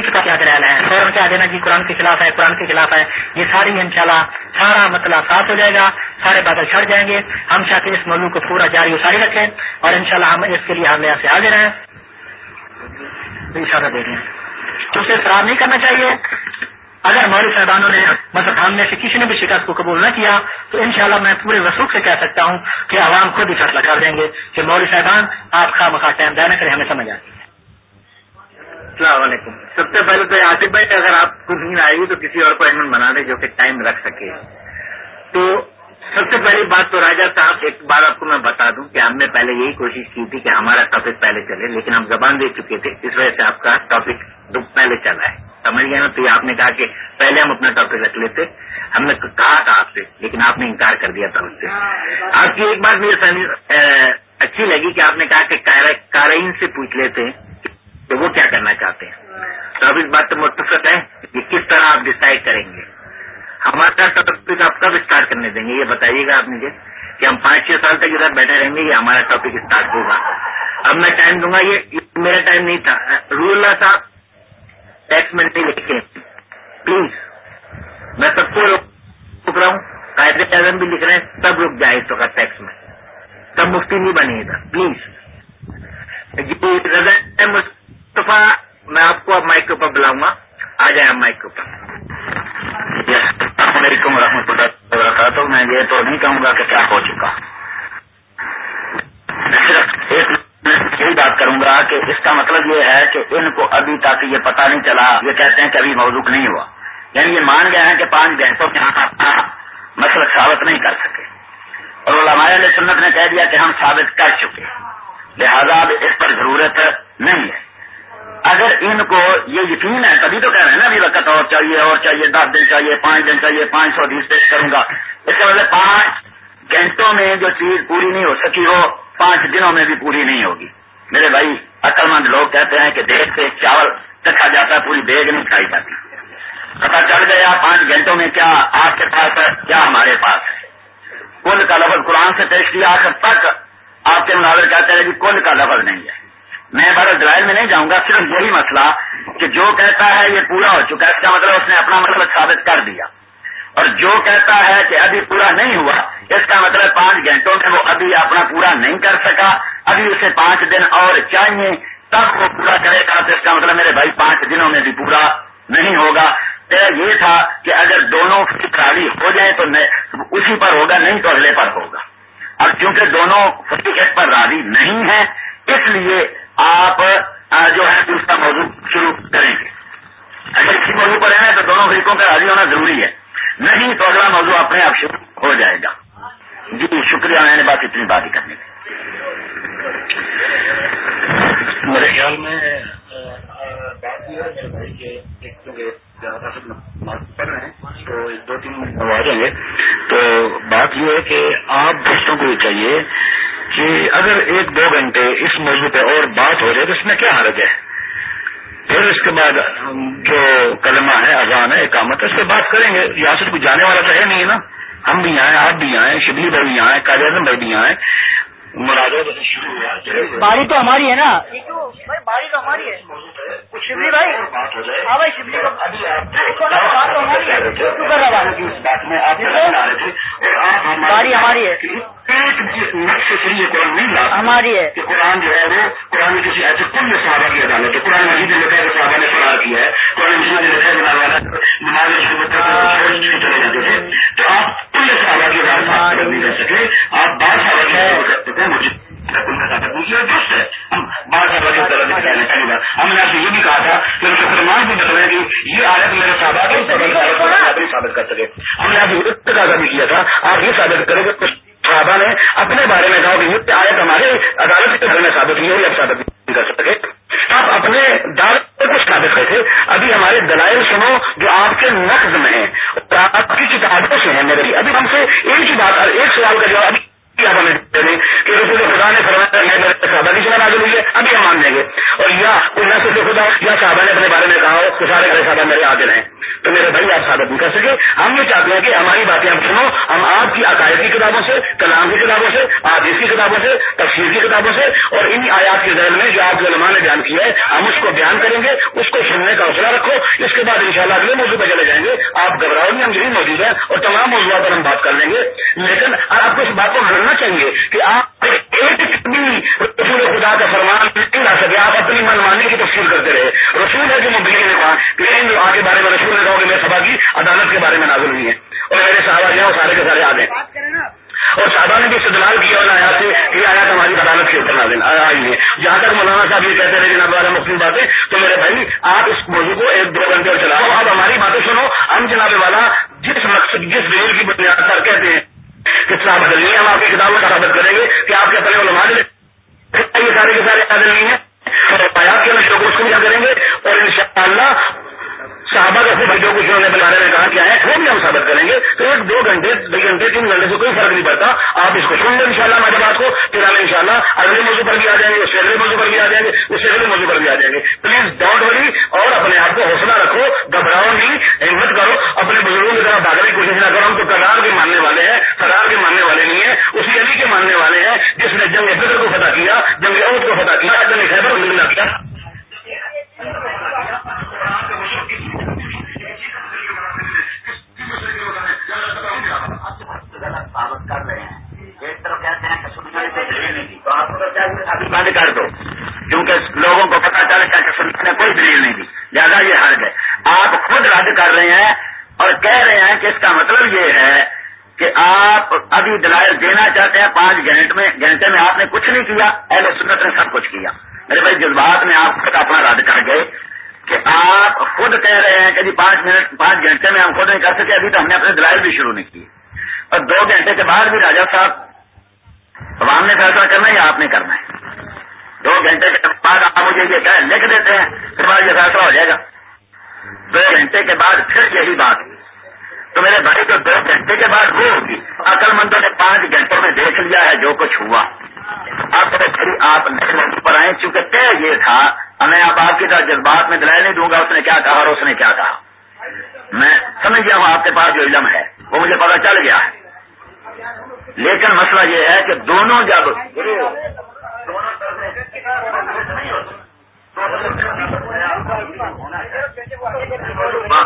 ان کے پاس یاد رہ رہے ہیں فوراً کیا دینا جی قرآن کے خلاف ہے، قرآن کے خلاف ہے، یہ ساری انشاءاللہ سارا مسئلہ صاف ہو جائے گا، سارے بادل چھڑ جائیں گے۔ ہم چاہتے اس موضوع کو پورا جاری وساری رکھیں اور انشاءاللہ ہم اس کے لیے حاضر سے حاضر ہیں۔ اشارہ دے دیں تو اسے خراب نہیں کرنا چاہیے۔ اگر مولوی صاحبانوں نے مطلب ہم میں سے کسی نے بھی شکست کو قبول نہ کیا، تو انشاءاللہ میں پورے وسوخ سے کہہ سکتا ہوں کہ عوام خود ہی فیصلہ کر دیں گے کہ مولوی صاحبان، آپ کا مخواہ ٹائم دینا کرے ہمیں سمجھ آتی السلام علیکم۔ سب سے پہلے تو آصف بھائی، اگر آپ کو نیند آئے گی تو کسی اور کو بنا دیں جو کہ ٹائم رکھ سکے۔ تو سب سے پہلی بات تو راجا صاحب، ایک بار آپ کو میں بتا دوں کہ ہم نے پہلے یہی کوشش کی تھی کہ ہمارا ٹاپک پہلے چلے، لیکن ہم زبان دے چکے تھے، اس وجہ سے آپ کا ٹاپک پہلے چلا ہے۔ سمجھ گیا نا؟ تو یہ آپ نے کہا کہ پہلے ہم اپنا ٹاپک رکھ لیتے۔ ہم نے کہا تھا آپ سے، لیکن آپ نے انکار کر دیا تھا اس سے۔ آپ کی ایک بات مجھے اچھی لگی کہ آپ نے کہا کہ کارئین سے پوچھ لیتے کہ وہ کیا کرنا چاہتے ہیں؟ تو اب اس بات سے متفق ہے کہ کس طرح آپ ڈسائڈ کریں گے۔ ہمارا ٹاپک آپ کب اسٹارٹ کرنے دیں گے؟ یہ بتائیے گا آپ مجھے کہ ہم پانچ چھ سال تک ادھر بیٹھے رہیں گے یہ ہمارا ٹاپک اسٹارٹ ہوگا۔ اب میں ٹائم دوں گا، یہ میرا ٹائم نہیں تھا۔ رول اللہ صاحب ٹیکس میں نہیں لکھے۔ پلیز میں سب کو رک رہا ہوں۔ قائد اعظم بھی لکھ رہے ہیں، سب رک جائے اس وقت ٹیکس میں۔ سب مفتی نہیں بنے گا پلیز جی رضا مصطفیٰ میں آپ کو اب مائک کے اوپر بلاؤں گا۔ آ جائیں مائک کے اوپر۔ السلام علیکم و رحمۃ اللہ وبرکاتہ۔ میں یہ تو نہیں کہوں گا کہ کیا ہو چکا۔ میں صرف ایک یہی بات کروں گا کہ اس کا مطلب یہ ہے کہ ان کو ابھی تک یہ پتہ نہیں چلا۔ یہ کہتے ہیں کہ ابھی موضوع نہیں ہوا۔ یعنی یہ مان گئے ہیں کہ پانچ گھنٹوں کے اپنا مسئلہ ثابت نہیں کر سکے۔ اور علماء علیہ سنت نے کہہ دیا کہ ہم ثابت کر چکے۔ لہذا اب اس پر ضرورت نہیں ہے۔ اگر ان کو یہ یقین ہے، تبھی تو کہہ رہے ہیں نا، ابھی وقت اور چاہیے اور چاہیے دس دن چاہیے، پانچ دن چاہیے، پانچ سو بیس پیش کروں گا۔ اس کا مطلب پانچ گھنٹوں میں جو چیز پوری نہیں ہو سکی وہ پانچ دنوں میں بھی پوری نہیں ہوگی۔ میرے بھائی عقل مند لوگ کہتے ہیں کہ دیکھ سے چاول چکھا جاتا ہے، پوری بیگ نہیں کھائی جاتی۔ پتا چل گیا پانچ گھنٹوں میں کیا آپ کے پاس ہے، کیا ہمارے پاس ہے۔ کل کا لفظ قرآن سے پیش کیا، آخر تک آپ کے مناظر کہتے ہیں کہ کل کا لفظ نہیں ہے۔ میں بڑے ڈرائیو میں نہیں جاؤں گا، صرف یہی مسئلہ کہ جو کہتا ہے یہ پورا ہو چکا ہے، اس کا مطلب اس نے اپنا مطلب ثابت کر دیا۔ اور جو کہتا ہے کہ ابھی پورا نہیں ہوا، اس کا مطلب پانچ گھنٹوں میں وہ ابھی اپنا پورا نہیں کر سکا۔ ابھی اسے پانچ دن اور چاہیے، تب وہ پورا کرے گا۔ تو اس کا مطلب میرے بھائی، پانچ دنوں میں بھی پورا نہیں ہوگا۔ تیرا یہ تھا کہ اگر دونوں خالی ہو جائیں تو اسی پر ہوگا، نہیں تو اگلے پر ہوگا۔ اب چونکہ دونوں فریق پر راضی نہیں ہے اس لیے آپ جو ہے دوسرا موضوع شروع کریں گے۔ اگر کسی موضوع پر ہیں تو دونوں فریقوں کا راضی ہونا ضروری ہے۔ نہیں تو اگلا موضوع اپنے آپ شروع ہو جائے گا۔ جی شکریہ، میں نے بات اتنی بات ہی کرنے کی میرے خیال میں بات یہ ہے، میرے بھائی کے پڑھ رہے ہیں، تو دو تین منٹ آ جائیں گے تو بات یہ ہے کہ آپ دوستوں کو یہ چاہیے کہ اگر ایک دو گھنٹے اس موضوع پہ اور بات ہو جائے تو اس میں کیا حرج ہے؟ پھر اس کے بعد جو کلمہ ہے، اذان ہے، اقامت ہے، اس پہ بات کریں گے۔ یہاں سے کوئی جانے والا تو ہے نہیں نا۔ ہم بھی آئے آپ بھی آئے شبلی بھائی بھی آئے قائد اعظم بھائی بھی آئے باری تو ہماری ہے نا۔ باری تو ہماری ہے۔ شبلی بھائی۔ ہاں بھائی شبلی باری ہماری ہے۔ ہماری ہے۔ کہ قرآن جو ہے وہ قرآن میں کسی ایسے کل صحابہ کی عدالت ہے۔ قرآن مجید نے لکھا ہے صحابہ نے فرار کیا ہے۔ قرآن مجید نے لکھا ہے نماز چلے جاتے تھے۔ تو آپ کل صحابہ کی عدالت نہیں کر سکے آپ بعض صحابہ کی کر سکتے تھے مجھے درست ہے ہم بعض صحابہ کی طرح پہلی بات ہم نے آپ سے یہ بھی کہا تھا کہ مسلمان بھی بتایا کہ یہ آیت میرے صحابہ کو ثابت کر سکے۔ ہم نے آپ کو تقاضا بھی کیا تھا آپ یہ ثابت کریں کچھ صحابہ نے اپنے بارے میں کہا کہ یہ آیت ہمارے عدالت کے بارے میں ثابت نہیں ہوئی، اب ثابت نہیں کر سکے۔ آپ اپنے دار کو ثابت کرتے ابھی ہمارے دلائل سنو جو آپ کے نقد میں ہیں آپ کی کتابوں سے ہیں۔ میرے ابھی ہم سے ایک ہی بات ایک سوال کا جواب ابھی کہ رسول خدا نے فرمایا میں میرے صحابہ کی سنا ہوئی ہے ابھی ہم مان لیں گے اور یا کوئی نہ صرف خدا یا صحابہ نے اپنے بارے میں کہا ہو کہ سارے گھر صحابہ میرے عادل ہیں تو میرے بھائی آپ ثابت نہیں کر سکے ہم یہ چاہتے ہیں کہ ہماری باتیں آپ سنو، ہم آپ کی عقائد کی کتابوں سے کلام کی کتابوں سے آدیش کی کتابوں سے تفصیل کی کتابوں سے اور ان آیات کے ذہن میں جو آپ کے علماء نے بیان کیا ہے ہم اس کو بیان کریں گے اس کو سننے کا حوصلہ رکھو اس کے بعد انشاءاللہ اگلے موضوع پہ چلے جائیں گے، آپ گھبراؤ نہیں ہم یہی موجود ہیں، اور تمام موضوعات پر ہم بات کر لیں گے، لیکن آپ کو اس بات کو کرنا چاہیے کہ آپ ایک بھی رسول خدا کا فرمان نہیں لا سکے آپ اپنی منمانی کی تفصیل کرتے رہے۔ رسول ہے جو مبین نے کہا کہ وہاں کے بارے میں رسول نے کہا کہ میرے سبا کی عدالت کے بارے میں نازل ہوئی ہے۔ اور میرے صحابہ جو سارے کے سارے آتے ہیں اور صاحبہ نے بھی استعمال کیا ان آیات سے یہ آیات ہماری عدالت کے اوپر نازل آئی ہے۔ جہاں تک مولانا صاحب یہ کہتے رہے جناب والا مختلف باتیں تو میرے بھائی آپ اس موضوع کو ایک دو گھنٹے اور چلاؤ۔ آپ ہماری باتیں سنو۔ ہم جناب والا جس مقصد جس ریل کی بنیاد پر کہتے ہیں کتنا بدل بدلنی ہے ہم آپ کی کتابوں میں ثابت کریں گے کہ آپ کے پہلے علماء نے یہ سارے کے سارے نازل نہیں اور آیات کے ہم اس کو کیا کریں گے اور ان شاء اللہ صحابہ کا خود جو کچھ انہوں نے بارے میں کہا کیا ہے وہ بھی ہم ثابت کریں گے۔ تو ایک دو گھنٹے دو گھنٹے، تین گھنٹے سے کوئی فرق نہیں پڑتا۔ آپ اس کو سن لیں ان شاء اللہ ہماری بات کو۔ پھر ہم ان شاء اللہ اگلے موضوع پر بھی آ جائیں گے، اس سے اگلے موضوع پر بھی آ جائیں گے، اس سے اگلے موضوع پر بھی آ جائیں گے۔ پلیز ڈونٹ وری اور اپنے آپ کو حوصلہ رکھو، گھبراؤ نہیں، ہمت کرو۔ اپنے بزرگوں کی طرح بھاگنے کی کوشش نہ کرو۔ ہم تو کردار کے ماننے والے ہیں کردار کے ماننے والے نہیں ہیں اسی علی کے ماننے والے ہیں، جس نے جنگ بدر کو فتح کیا، جنگ عہد کو فتح کیا، جنگ خیبر کو ملنا کیا۔ کر رہے ہیں۔ ایک طرف کہتے ہیں کہ نہیں دی تو آپ کو چاہیے ابھی بند کر دو۔ کیونکہ لوگوں کو پتا چلے کہ سننے نے کوئی دلیل نہیں دی زیادہ یہ حرض ہے آپ خود رد کر رہے ہیں اور کہہ رہے ہیں کہ اس کا مطلب یہ ہے کہ آپ ابھی دلائل دینا چاہتے ہیں۔ پانچ گھنٹے میں گھنٹے میں آپ نے کچھ نہیں کیا۔ اہل سنت نے سب کچھ کیا۔ میرے بھائی، جذبات میں آپ خود اپنا رد کر گئے۔ کہ آپ خود کہہ رہے ہیں کہ جی پانچ منٹ پانچ گھنٹے میں ہم خود نہیں کر سکے، ابھی تو ہم نے اپنے دلائل بھی شروع نہیں کیے۔ اور دو گھنٹے کے بعد بھی راجا صاحب عوام نے فیصلہ کرنا ہے یا آپ نے کرنا ہے؟ دو گھنٹے کے بعد آپ مجھے یہ کہ لکھ دیتے ہیں، پھر بعد یہ فیصلہ ہو جائے گا۔ دو گھنٹے کے بعد پھر یہی بات تو میرے بھائی تو دو گھنٹے کے بعد وہ ہوگی عقل مندوں نے پانچ گھنٹوں میں دیکھ لیا ہے جو کچھ ہوا۔ اب پھر آپ نیشنل پر آئے چونکہ طے یہ تھا میں اب آپ کی طرح جذبات میں دلائی نہیں دوں گا، اس نے کیا کہا اور اس نے کیا کہا۔ میں سمجھ گیا ہوں آپ کے پاس جو علم ہے، وہ مجھے پتا چل گیا ہے۔ لیکن مسئلہ یہ ہے کہ دونوں جب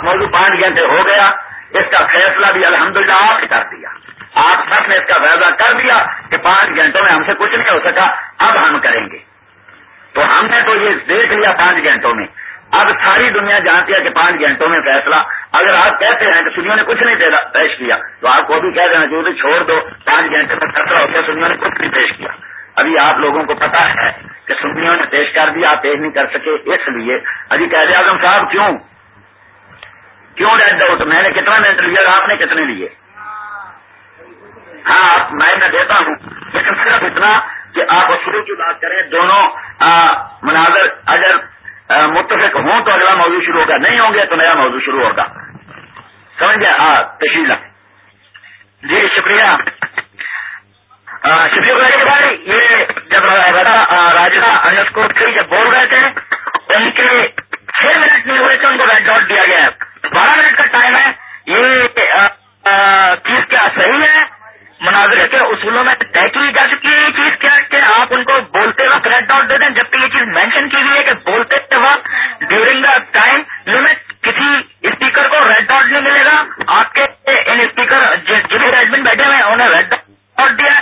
موضوع پانچ گھنٹے ہو گیا، اس کا فیصلہ بھی الحمدللہ آپ نے کر دیا۔ آپ سب نے اس کا فیصلہ کر دیا کہ پانچ گھنٹوں میں ہم سے کچھ نہیں ہو سکا، اب ہم کریں گے۔ تو ہم نے تو یہ دیکھ لیا پانچ گھنٹوں میں۔ اب ساری دنیا جانتی ہے کہ پانچ گھنٹوں میں فیصلہ۔ اگر آپ کہتے ہیں کہ سنیوں نے کچھ نہیں پیش کیا، تو آپ کو بھی کہہ دینا چاہیے چھوڑ دو، پانچ گھنٹے میں فیصلہ ہو گیا، سنیوں نے کچھ نہیں پیش کیا۔ ابھی آپ لوگوں کو پتا ہے کہ سنیوں نے پیش کر دیا، آپ پیش نہیں کر سکے۔ اس لیے ابھی قید اعظم صاحب کیوں؟ کیوں ریڈ آؤٹ؟ میں نے کتنا منٹ لیا آپ نے کتنے لیے؟ ہاں میں دیتا ہوں۔ لیکن صرف اتنا کہ آپ شروع کی بات کریں، دونوں مناظر اگر متفق ہوں تو اگلا موضوع شروع ہوگا، نہیں ہوں گے تو نیا موضوع شروع ہوگا۔ سمجھ گیا ہاں جی شکریہ۔ شکریہ بھائی یہ جب راجا انڈر تھری جب بول رہے تھے، ان کے چھ منٹ نہیں ہوئے تھے ان کو ریڈ ڈاٹ دیا گیا۔ بارہ منٹ کا ٹائم ہے۔ یہ چیز کیا صحیح ہے؟ مناظرے کے اصولوں میں طے کی جا چکی ہے یہ چیز کیا کہ آپ ان کو بولتے وقت ریڈ ڈاٹ دے دیں جبکہ یہ چیز مینشن کی ہوئی ہے کہ بولتے وقت ڈیورنگ دا ٹائم لمٹ کسی اسپیکر کو ریڈ ڈاٹ نہیں ملے گا۔ آپ کے ان اسپیکر جنہیں ریڈمنٹ بیٹھے ہوئے انہیں ریڈ ڈاٹ دیا۔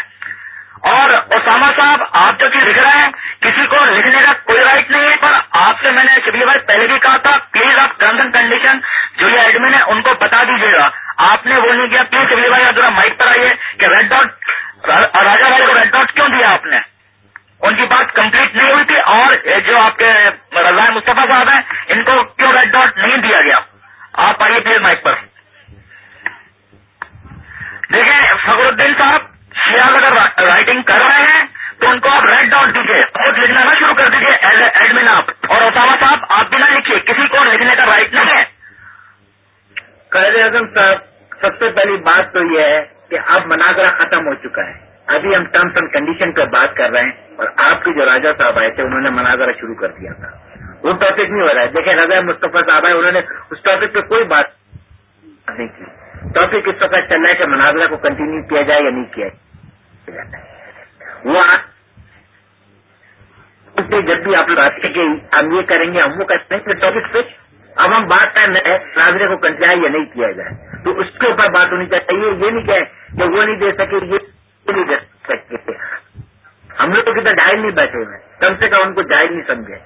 اور اسامہ صاحب، آپ جو چیز لکھ رہے ہیں، کسی کو لکھنے کا کوئی رائٹ نہیں ہے، پر آپ سے میں نے شبیر بھائی پہلے بھی کہا تھا پلیز آپ ٹرمز اینڈ کنڈیشن جو یہ ایڈمن ہے، ان کو بتا دیجیے گا۔ آپ نے وہ نہیں کیا۔ پلیز شبیر بھائی ذرا مائک پر آئیے کہ ریڈ ڈاٹ راجا بھائی کو ریڈ ڈاٹ کیوں دیا آپ نے؟ ان کی بات کمپلیٹ نہیں ہوئی تھی اور جو آپ کے رضا مصطفیٰ صاحب ہیں ان کو کیوں ریڈ ڈاٹ نہیں دیا گیا آپ آئیے پلیز مائک پر دیکھیں فخر الدین صاحب سیال اگر رائٹنگ کر رہے ہیں تو ان کو آپ ریڈ ڈاٹ دیجیے خود لکھنا نہ شروع کر دیجیے ایڈمن آپ اور اسامہ صاحب آپ بھی نہ لکھیے کسی کو لکھنے کا رائٹ نہیں ہے قید اعظم صاحب پہلی بات تو یہ ہے کہ اب مناظرہ ختم ہو چکا ہے۔ ابھی ہم ٹرمس اینڈ کنڈیشن پہ بات کر رہے ہیں اور آپ کے جو راجا صاحب آئے تھے، انہوں نے مناظرہ شروع کر دیا تھا۔ وہ ٹاپک نہیں ہو رہا ہے۔ دیکھیں، رضا مصطفیٰ صاحب آئے، انہوں نے اس ٹاپک پہ کوئی بات نہیں کی۔ ٹاپک اس وقت چل رہا ہے کہ مناظرہ کو کنٹینیو کیا جائے یا نہیں کیا جائے۔ وہ جب بھی آپ لوگ آتے کہ ہم یہ کریں گے، ہم وہ کرتے ہیں ٹاپک پہ اب ہم بات کرنا ہے ناظرے کو کنٹرائے یا نہیں کیا جائے، تو اس کے اوپر بات ہونی چاہیے، یہ نہیں کہ وہ نہیں دے سکے، یہ نہیں دے سکتے ہم لوگ ادھر جائز نہیں بیٹھے ہوئے، کم سے کم ان کو جائز نہیں سمجھے۔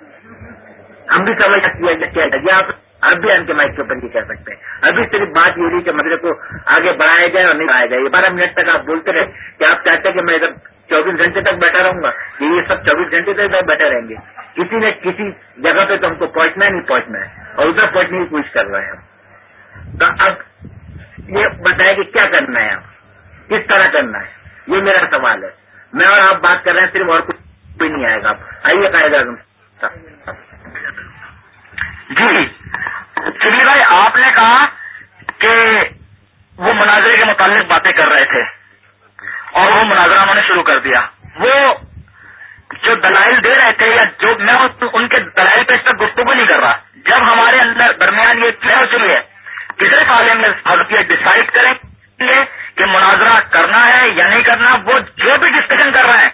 ہم بھی سمجھ کیا جائے آپ اب بھی ان کے مائک کے اوپر یہ کہہ سکتے ہیں۔ ابھی صرف بات یہ رہی کہ مدرے کو آگے بڑھایا جائے اور نہیں بڑھایا جائے۔ یہ بارہ منٹ تک آپ بولتے رہے کہ آپ چاہتے ہیں کہ میں ادھر چوبیس گھنٹے تک بیٹھا رہوں گا، کہ یہ سب چوبیس گھنٹے تک بیٹھے رہیں گے۔ کسی نے کسی جگہ پہ تو ہم کو پہنچنا نہیں پہنچنا ہے۔ اور ادھر پہنچنے کی کوشش کر رہے ہیں۔ تو اب یہ بتائے کہ کیا کرنا ہے کس طرح کرنا ہے؟ یہ میرا سوال ہے۔ میں اور آپ بات کر رہے ہیں، صرف اور کچھ بھی نہیں آئے گا۔ آئیے قائدہ جی چلیے بھائی، آپ نے کہا کہ وہ مناظرے کے متعلق باتیں کر رہے تھے اور وہ مناظرہ انہوں نے شروع کر دیا۔ وہ جو دلائل دے رہے تھے یا جو میں ان کے دلائل پہ اس تک گفتگو نہیں کر رہا۔ جب ہمارے اندر درمیان یہ طے ہو چلی ہے کسی عالم میں حضرت ڈسائڈ کریں گے کہ مناظرہ کرنا ہے یا نہیں کرنا، وہ جو بھی ڈسکشن کر رہے ہیں،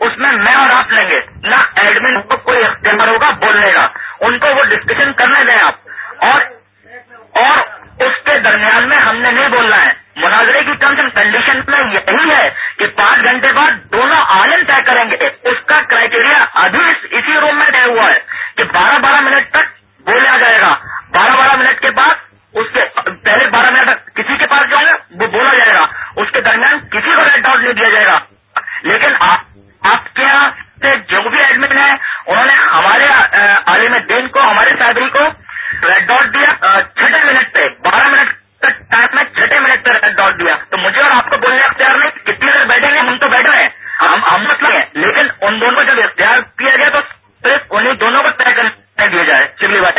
اس میں میں اور آپ لیں گے۔ نہ ایڈمن کو کوئی اختیار ہوگا بولنے کا ان کو وہ ڈسکشن کرنے دیں آپ۔ اور اور اس کے درمیان میں ہم نے نہیں بولنا ہے۔ مناظرے کی ٹرمس اینڈ کنڈیشن میں یہی ہے کہ پانچ گھنٹے بعد دونوں عالم طے کریں گے۔ اس کا کرائٹیریا ابھی اسی روم میں طے ہوا ہے کہ بارہ بارہ منٹ تک بولا جائے گا۔ بارہ بارہ منٹ کے بعد اس کے پہلے بارہ منٹ تک کسی کے پاس جو ہے وہ بولا جائے گا۔ اس کے درمیان کسی کو ریٹ آؤٹ نہیں دیا جائے گا۔ لیکن آپ کے یہاں سے جو بھی ایڈمن ہے، انہوں نے ہمارے عالم دین کو، ہمارے صاحبری کو ریڈ ڈاٹ دیا چھٹے منٹ پہ، بارہ منٹ تک ٹائم میں چھٹے منٹ پہ ڈال دیا تو مجھے اور آپ کو بولنے اختیار نہیں، کتنی دیر بیٹھیں گے ہم تو بیٹھے ہیں۔ ہم ہم مطلب ہیں لیکن ان دونوں کو جب اختیار کیا گیا تو صرف انہیں دونوں کو طے کرنے دیا جائے چلی بات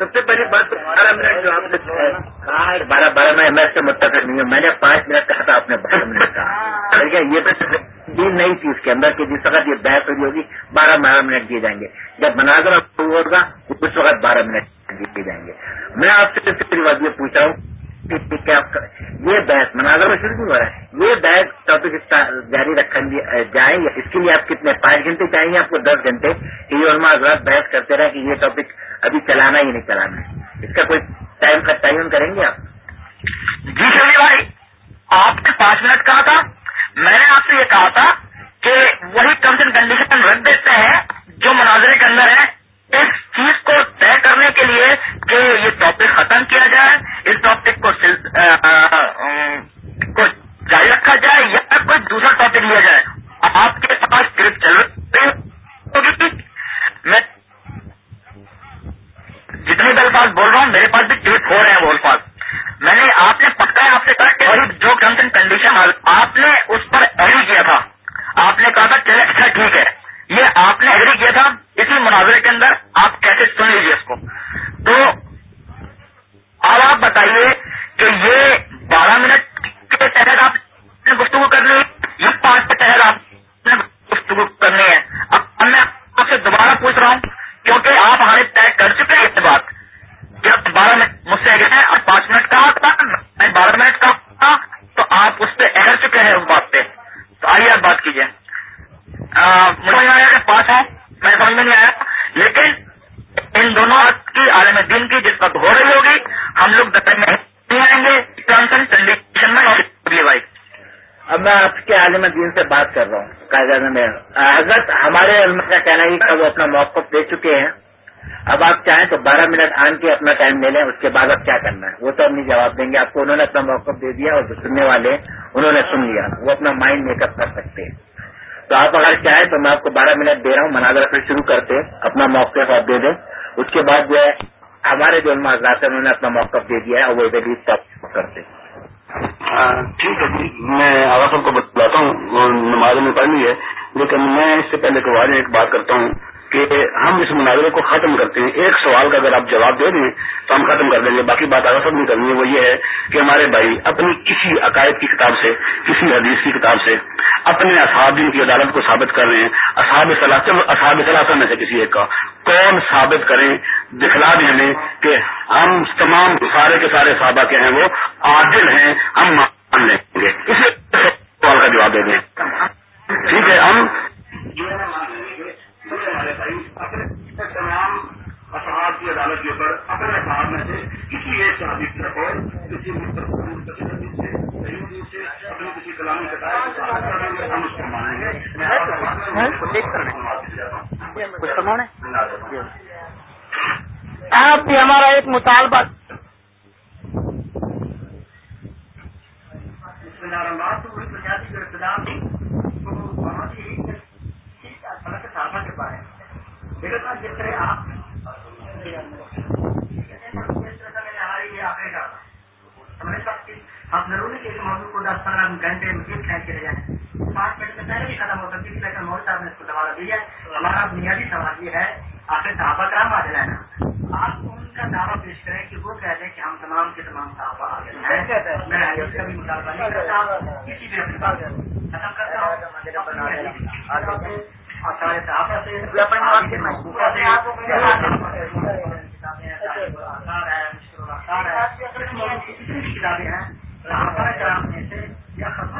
سب سے پہلی بات تو بارہ منٹ جو آپ نے کہا بارہ بارہ منٹ میں سے متفق نہیں ہوں۔ میں نے پانچ منٹ کہا تھا، آپ نے بارہ منٹ کہا۔ یہ دین یہ نئی چیز کے اندر کہ جس وقت یہ بحث ہوئی ہوگی، بارہ بارہ منٹ دیے جائیں گے۔ جب مناظر ہوگا، اس وقت بارہ منٹ دیے جائیں گے۔ میں آپ سے پہلی بات یہ پوچھ رہا ہوں یہ بحث مناظر میں شروع ہو رہا ہے۔ یہ بحث ٹاپک جاری رکھا جائے اس کے لیے آپ کتنے پانچ گھنٹے چاہیے آپ کو؟ دس گھنٹے۔ کہ یہ علماء حضرات بحث کرتے رہے کہ یہ ٹاپک ابھی چلانا ہی نہیں چلانا ہے۔ اس کا کوئی ٹائم کا تعین کریں گے آپ؟ جی شری بھائی، آپ نے پانچ منٹ کہا تھا۔ میں نے آپ سے یہ کہا تھا کہ وہی ٹرمس اینڈ کنڈیشن رکھ دیتے ہیں جو مناظرے کے اندر ہے اس چیز کو طے کرنے کے لیے کہ یہ ٹاپک ختم کیا جائے، اس ٹاپک کو جاری رکھا جائے یا کوئی دوسرا ٹاپک لیا جائے آپ کے پاس ٹرپ چل رہی میں جتنے بھی الفاظ بول رہا ہوں میرے پاس بھی ٹرپ ہو رہے ہیں وہ الفاظ میں نے آپ نے پکا ہے آپ سے کہا کہ جو ٹرمس اینڈ کنڈیشن آپ نے اس پر ایگری کیا تھا آپ نے کہا تھا چلے اچھا ٹھیک ہے یہ آپ نے ایگری کیا تھا اسی مناظرے کے اندر آپ کیسے سن لیجیے اس کو تو اب آپ بتائیے کہ یہ بارہ منٹ کے تحت آپ نے گفتگو کرنی ہے یہ پانچ کے تحت آپ نے گفتگو کرنی ہے اب میں آپ سے دوبارہ پوچھ رہا ہوں کیونکہ آپ ہمارے طے کر چکے ہیں یہ بات جب بارہ منٹ مجھ سے گئے ہیں اور پانچ منٹ کہا تھا میں بارہ منٹ کا تھا تو آپ اس پہ اہر چکے ہیں اس بات پہ تو آئیے آپ بات کیجیے مجھے آیا کہ پانچ ہے میں سمجھ میں نہیں آیا لیکن ان دونوں کی عالم دین کی جس وقت ہو رہی ہوگی ہم لوگ میں نہیں آئیں گے ٹرمس اینڈ کنڈیشن میں بھائی اب میں آپ کے عالم دین سے بات کر رہا ہوں قاعدہ میں حضرت ہمارے علم کا کہنا ہے کہ وہ اپنا موقف دے چکے ہیں۔ اب آپ چاہیں تو بارہ منٹ آن کے اپنا ٹائم لے لیں، اس کے بعد اب کیا کرنا ہے؟ وہ تو اب نہیں جواب دیں گے۔ آپ کو انہوں نے اپنا موقف دے دیا اور جو سننے والے انہوں نے سن لیا۔ وہ اپنا مائنڈ میک اپ کر سکتے ہیں۔ تو آپ اگر چاہیں تو میں آپ کو بارہ منٹ دے رہا ہوں، مناظرہ پھر شروع کرتے اپنا موقف آپ دے دیں۔ اس کے بعد جو ہے، ہمارے جو حضرات ہیں، انہوں نے اپنا موقف دے دیا ہے اور وہ ادھر بھی کرتے ٹھیک ہے جی میں آواز کو بتلاتا ہوں نماز میں پڑھنی ہے۔ لیکن میں اس سے پہلے کبھی ایک بات کرتا ہوں کہ ہم اس مناظرے کو ختم کرتے ہیں۔ ایک سوال کا اگر آپ جواب دے دیں تو ہم ختم کر دیں گے۔ باقی بات آگے نہیں کرنی ہے۔ وہ یہ ہے کہ ہمارے بھائی اپنی کسی عقائد کی کتاب سے، کسی حدیث کی کتاب سے اپنے اصحابین کی عدالت کو ثابت کر رہے ہیں۔ اصحاب اصحاب صلاح میں سے کسی ایک کا۔ کون ثابت کریں؟ دکھلا دیں ہمیں کہ ہم تمام سارے کے سارے صحابہ کے ہیں۔ وہ عادل ہیں، ہم مان لیں گے۔ اسے سوال کا جواب دے دیں۔ ٹھیک ہے ہم یہ ہے ہمارے بھائی اپنے تمام اصحاب کی عدالت کے اوپر اپنے اصحاب میں سے کسی ایک صحابی اور کسی سے سے اپنی کسی کلامی کتاب ہم اس کو مانیں گے آپ بھی ہمارا ایک مطالبہ۔ بنیادی جو اقتدام تھی تو وہاں سے یہی فلک صحابہ کے بارے میں میرے پاس جس طرح آپ آپ ضروری اس موضوع کو دس پندرہ گھنٹے پھر کھینچ کے لے جائیں پانچ منٹ میں پہلے بھی ختم ہو سکتی تھی لیکن موت صاحب نے اس کو دوبارہ دیا ہمارا بنیادی سوال یہ ہے آخر صحابہ کرام آ جائے نا آپ ان کا دعویٰ پیش کریں کہ وہ کہتے ہیں کہ ہم تمام کے تمام صحابہ آ گئے میں اس کا بھی مطالبہ نہیں کرتا کسی بھی اپنی بات ختم کرتا ہوں اور سارے صحابہ سے کتابیں ہیں صحابہ کرام میں سے یا ختم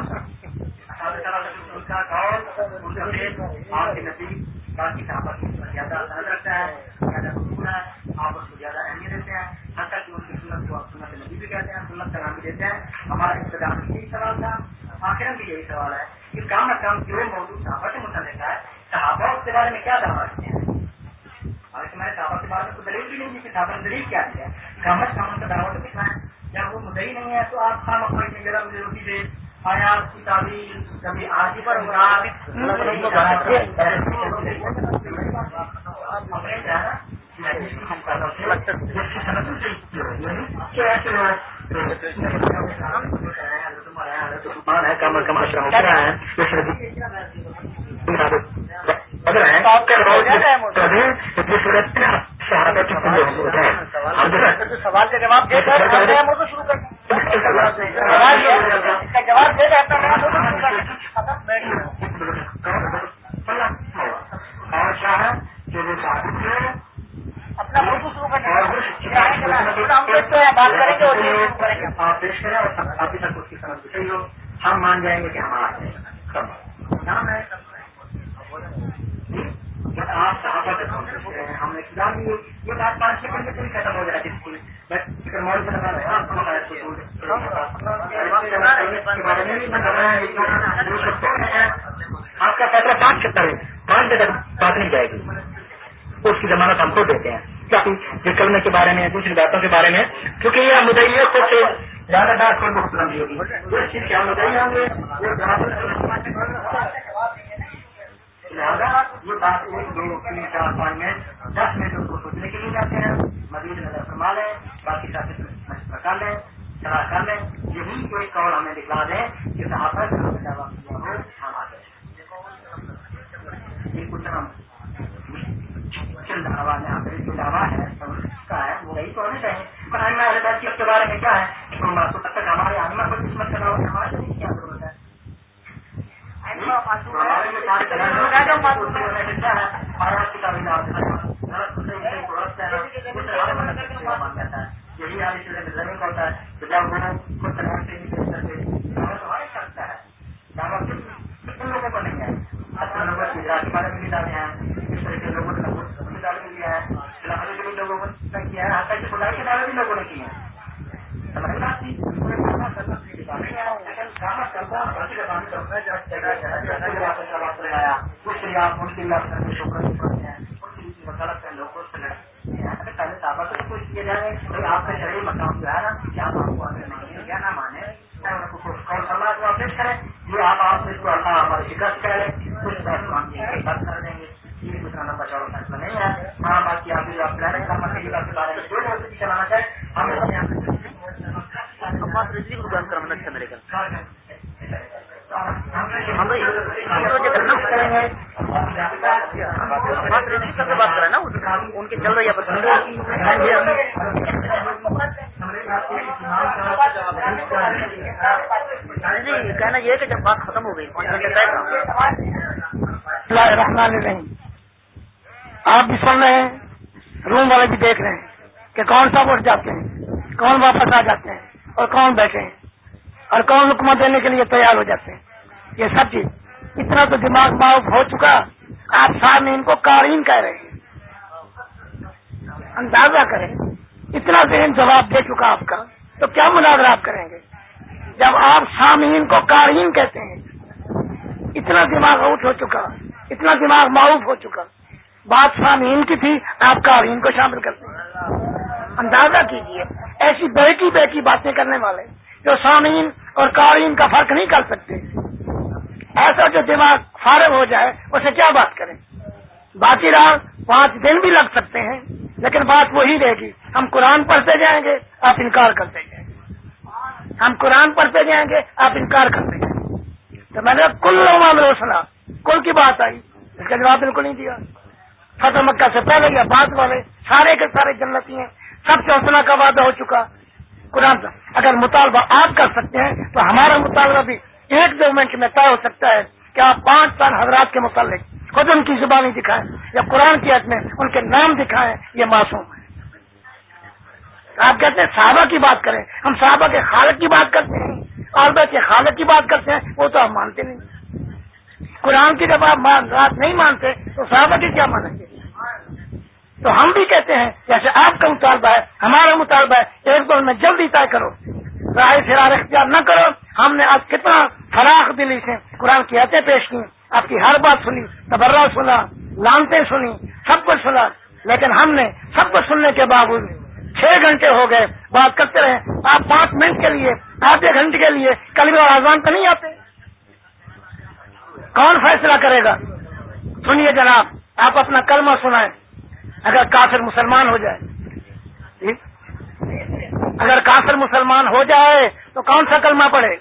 آپ کے نزدیک باقی صحابہ کی زیادہ رکھتا ہے۔ زیادہ مقبول ہے آپ اس کو زیادہ اہمیت دیتے ہیں حتیٰ کہ ان کی سنت کو آپ سنت نبی بھی کہتے ہیں سنت کا نام بھی دیتے ہیں ہمارا ابتدا میں یہی سوال تھا آخر بھی یہی سوال ہے کہ کام از کم جو موضوع صحابہ سے متعلق ہے۔ صحابہ اس کے بارے میں کیا دعویٰ رکھتے ہیں؟ اور اس میں صحابہ کے بارے میں کوئی دلیل بھی نہیں کہ صحابہ نے دلیل کیا دیا کم ان کا دعوت لکھنا ہے۔ جب وہ مدعی نہیں ہے تو آپ خام اپنی جگہ مجھے روٹی دے آیا کی تعبیر کبھی آج پر کم از کم اشرا ہے سوال کا جواب دے کر شروع کر جواب دے کر اپنا موضوع شروع بات کریں گے آپ پیش کریں اور ابھی تک اس کی سمجھ ہو۔ ہم مان جائیں گے کہ ہمارا ہے آپ صحافہ ہم نے یہ بات پانچ چھ گھنٹے سے ختم ہو جائے گی آپ کا فیصلہ پانچ چھتر ہے۔ پانچ بجے بات نہیں جائے گی۔ اس کی ضمانت ہم کو دیتے ہیں۔ جو کلمے کے بارے میں، دوسری باتوں کے بارے میں۔ کیونکہ یہ مدعیوں کو زیادہ بات کوئی بہت لمبی ہوگی۔ اس چیز کیا مدعی ہوں گے؟ لہٰذا یہ بات ایک دو تین چار پانچ منٹ دس منٹ اس کو سوچنے کے لیے جاتے ہیں مزید نظر فرما لیں باقی ساتھی مشورہ کر لیں صلاح کر لیں یہی ایک قول ہمیں دکھلا دیں کہ صحافہ سے ہمیں دعویٰ کیا ہو ہم آ گئے یہ کچھ ہم مشکل دعویٰ یہاں پہ جو دعویٰ ہے اس کا ہے وہ یہی تو ہونا چاہیے پر ہمیں اہل بات کے بارے میں کیا ہے تو تب تک ہمارے آنما کو قسمت کرنا ہوگا ہمارے لیے کیا ضرورت ہے یہی آج کا ہوتا ہے۔ تو جب وہ خود طرح سے سکتا ہے دعوت کتنے لوگوں کو نہیں ہے اپنے لوگوں کی کے بارے میں بھی ڈالے ہیں اس طرح کے لوگوں نے ڈال بھی لیا ہے فلحال کے بھی لوگوں نے کیا ہے حتیٰ کہ خدا کے دعوے بھی لوگوں نے کیے ہیں آپ ان کے لیے شکر کرتے ہیں وکالت ہیں لوگوں سے پہلے صحابہ کو کوشش کیا جائے آپ کا شرعی مقام جو ہے نا کیا آپ آپ کو آگے مانیں یا نہ مانے کال کرنا تو آپ پیش کریں یہ آپ آپ اس کو ہماری شکست کریں کچھ بات کر دیں گے یہ دوسرا نمبر چاہو فیصلہ نہیں ہے ہاں باقی آپ جو آپ پلاننگ کرنا کے بارے میں جو بھی چلانا چاہے ہم اچھا میرے گھر بات کریں نا ان کی چل رہی ہے جی کہنا یہ کہ جب بات ختم ہو گئی رحمان نہیں آپ بھی سن رہے ہیں روم والے بھی دیکھ رہے ہیں کہ کون سا ووٹ جاتے ہیں کون واپس آ جاتے ہیں اور کون بیٹھے ہیں اور کون ہو جاتے ہیں۔ یہ سب چیز۔ اتنا تو دماغ معاف ہو چکا۔ آپ سامعین کو کارین کہہ رہے ہیں۔ اندازہ کریں۔ اتنا ذہن جواب دے چکا آپ کا۔ تو کیا مناظر آپ کریں گے؟ جب آپ سامعین کو کارین کہتے ہیں۔ اتنا دماغ آؤٹ ہو چکا۔ اتنا دماغ معروف ہو چکا۔ بات سامعین کی تھی، آپ کارین کو شامل کرتے ہیں۔ اندازہ کیجیے، ایسی بیٹی بیٹی باتیں کرنے والے جو سامعین اور کارین کا فرق نہیں کر سکتے۔ ایسا جو دماغ فارغ ہو جائے، اسے کیا بات کریں؟ باقی رات پانچ دن بھی لگ سکتے ہیں، لیکن بات وہی رہے گی۔ ہم قرآن پڑھتے جائیں گے، آپ انکار کرتے جائیں گے۔ ہم قرآن پڑھتے جائیں گے، آپ انکار کرتے جائیں گے۔ تو میں نے کل لوگوں میں سنا کل کی بات آئی، اس کا جواب بالکل نہیں دیا۔ فتح مکہ سے پہلے یا بعد والے، سارے کے سارے جنتی ہیں سب سے حوصلہ کا وعدہ ہو چکا۔ قرآن اگر مطالبہ آپ کر سکتے ہیں، تو ہمارا مطالبہ بھی ایک دو منٹ میں طے ہو سکتا ہے کہ آپ پانچ سال حضرات کے متعلق خود ان کی زبانی دکھائیں یا قرآن کی حد میں ان کے نام دکھائیں، یہ معصوم۔ ہے آپ کہتے ہیں صحابہ کی بات کریں۔ ہم صحابہ کے خالق کی بات کرتے ہیں۔ اور کے خالق کی بات کرتے ہیں، وہ تو ہم مانتے نہیں۔ قرآن کی جب آپ بات نہیں مانتے، تو صحابہ کی کیا مانیں گے؟ تو ہم بھی کہتے ہیں، جیسے آپ کا مطالبہ ہے، ہمارا مطالبہ ہے، ایک دو میں جلدی طے کرو۔ رائے فرار اختیار نہ کرو۔ ہم نے آج کتنا فراخ دلی سے قرآن کی حتیں پیش کی آپ کی ہر بات سنی، تبرہ سنا لانتے سنی، سب کچھ سنا۔ لیکن ہم نے سب کچھ سننے کے باوجود چھ گھنٹے ہو گئے بات کرتے رہے۔ آپ پانچ منٹ کے لیے، آدھے گھنٹے کے لیے کل اور آزان تو نہیں آتے۔ کون فیصلہ کرے گا؟ سنیے جناب، آپ اپنا کلمہ سنائیں۔ اگر کافر مسلمان ہو جائے۔ اگر کافر مسلمان ہو جائے تو کون سا کلمہ پڑھے؟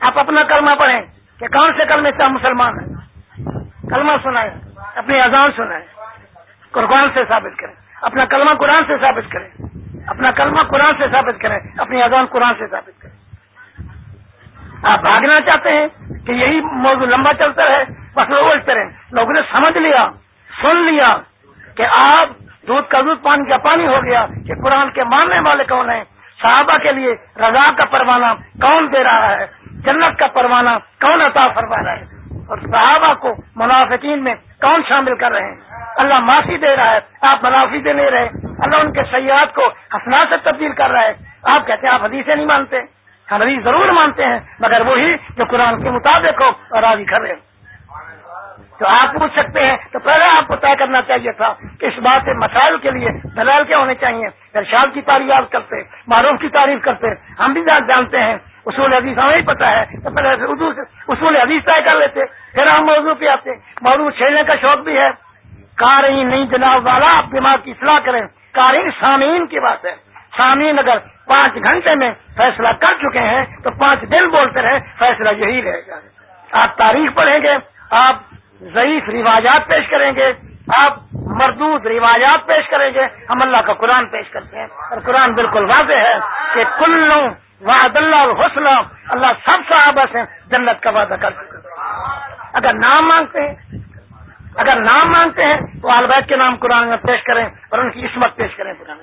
آپ اپنا کلمہ پڑھیں کہ کون سے کلمے سے مسلمان ہیں؟ کلمہ سنائیں، اپنی اذان سنائیں قربان سے ثابت کریں، اپنا کلمہ قرآن سے ثابت کریں، اپنا کلمہ قرآن سے ثابت کریں، اپنی اذان قرآن سے ثابت کریں۔ آپ بھاگنا چاہتے ہیں کہ یہی موضوع لمبا چلتا ہے بس لوگ اٹھتے رہے لوگوں نے سمجھ لیا، سن لیا کہ آپ دودھ کا دودھ پانی کا پانی ہو گیا کہ قرآن کے ماننے والے کون ہیں؟ صحابہ کے لیے رضا کا پروانہ کون دے رہا ہے؟ جنت کا پروانہ کون عطا فرما رہا ہے؟ اور صحابہ کو منافقین میں کون شامل کر رہے ہیں؟ اللہ معافی دے رہا ہے، آپ منافی دے نہیں رہے، اللہ ان کے سیاحت کو حسنا سے تبدیل کر رہا ہے۔ آپ کہتے ہیں آپ حدیثیں نہیں مانتے، ہم حدیث ضرور مانتے ہیں، مگر وہی جو قرآن کے مطابق ہو اور آگے کر رہے تو آپ پوچھ سکتے ہیں تو پہلے آپ کو طے کرنا چاہیے تھا کہ اس بات سے مسائل کے لیے دلال کیا ہونے چاہیے۔ ارشاد کی تعریف کرتے، معروف کی تعریف کرتے۔ ہم بھی جانتے ہیں، اصول حدیث ہمیں ہی پتا ہے۔ تو پہلے اردو اصول حدیث طے کر لیتے، پھر ہم موضوع پہ آتے۔ موضوع چھیڑنے کا شوق بھی ہے۔ کارین نہیں جناب والا، آپ دماغ کی اصلاح کریں۔ کارین سامعین کی بات ہے۔ سامعین اگر پانچ گھنٹے میں فیصلہ کر چکے ہیں، تو پانچ دن بولتے رہے، فیصلہ یہی رہے گا۔ آپ تاریخ پڑھیں گے، آپ ضعیف روایات پیش کریں گے، آپ مردود روایات پیش کریں گے، ہم اللہ کا قرآن پیش کرتے ہیں۔ اور قرآن بالکل واضح ہے کہ کلو وعد اللہ حسن اللہ سب صحابہ سے جنت کا وعدہ کر اگر نام مانگتے ہیں، اگر نام مانگتے ہیں، تو البید کے نام قرآن میں پیش کریں اور ان کی عصمت پیش کریں قرآن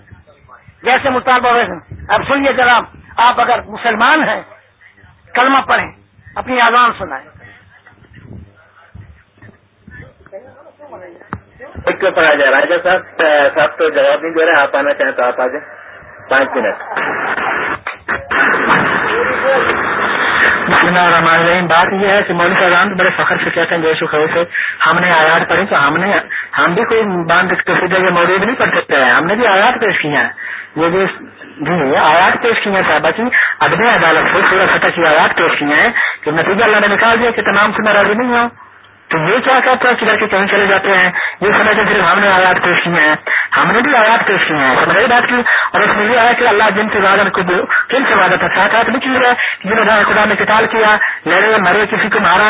جیسے مطالبہ ویسے اب سنیے ذرا آپ اگر مسلمان ہیں، کلمہ پڑھیں، اپنی آزان سنائیں۔ پڑھا جائے راجا صاحب صاحب تو جواب نہیں دے رہے، آپ آنا چاہیں تو آپ آ جائیں۔ پانچ منٹ۔ الرحیم۔ بات یہ ہے کہ مولوی صاحب بڑے فخر سے کہتے ہیں جیسے خبر سے ہم نے آیات پڑھی تو ہم نے، ہم بھی کوئی باندھ جگہ موجود نہیں پڑھ سکتے ہیں ہم نے بھی آیات پیش کی ہیں۔ یہ جو جی آیات پیش کی ہیں صاحبہ کی۔ ادب عدالت سے سورہ فتح کی آیات پیش کی ہیں کہ نتیجہ اللہ نے نکال دیا کہ تمام سے میں راضی نہیں ہوں۔ تو یہ کیا کہتا ہے کدھر کے کہیں چلے جاتے ہیں؟ یہ سمجھتے صرف ہم نے آیات پیش کی ہیں، ہم نے بھی آیات پیش کی ہیں سمجھ بات کی۔ اور اس میں یہ ہے کہ اللہ جن سے زیادہ کو کن سے وعدہ تھا؟ ساتھ ساتھ بھی چیز ہے جنہوں خدا نے کتاب کیا، لڑے، مرے، کسی کو مارا،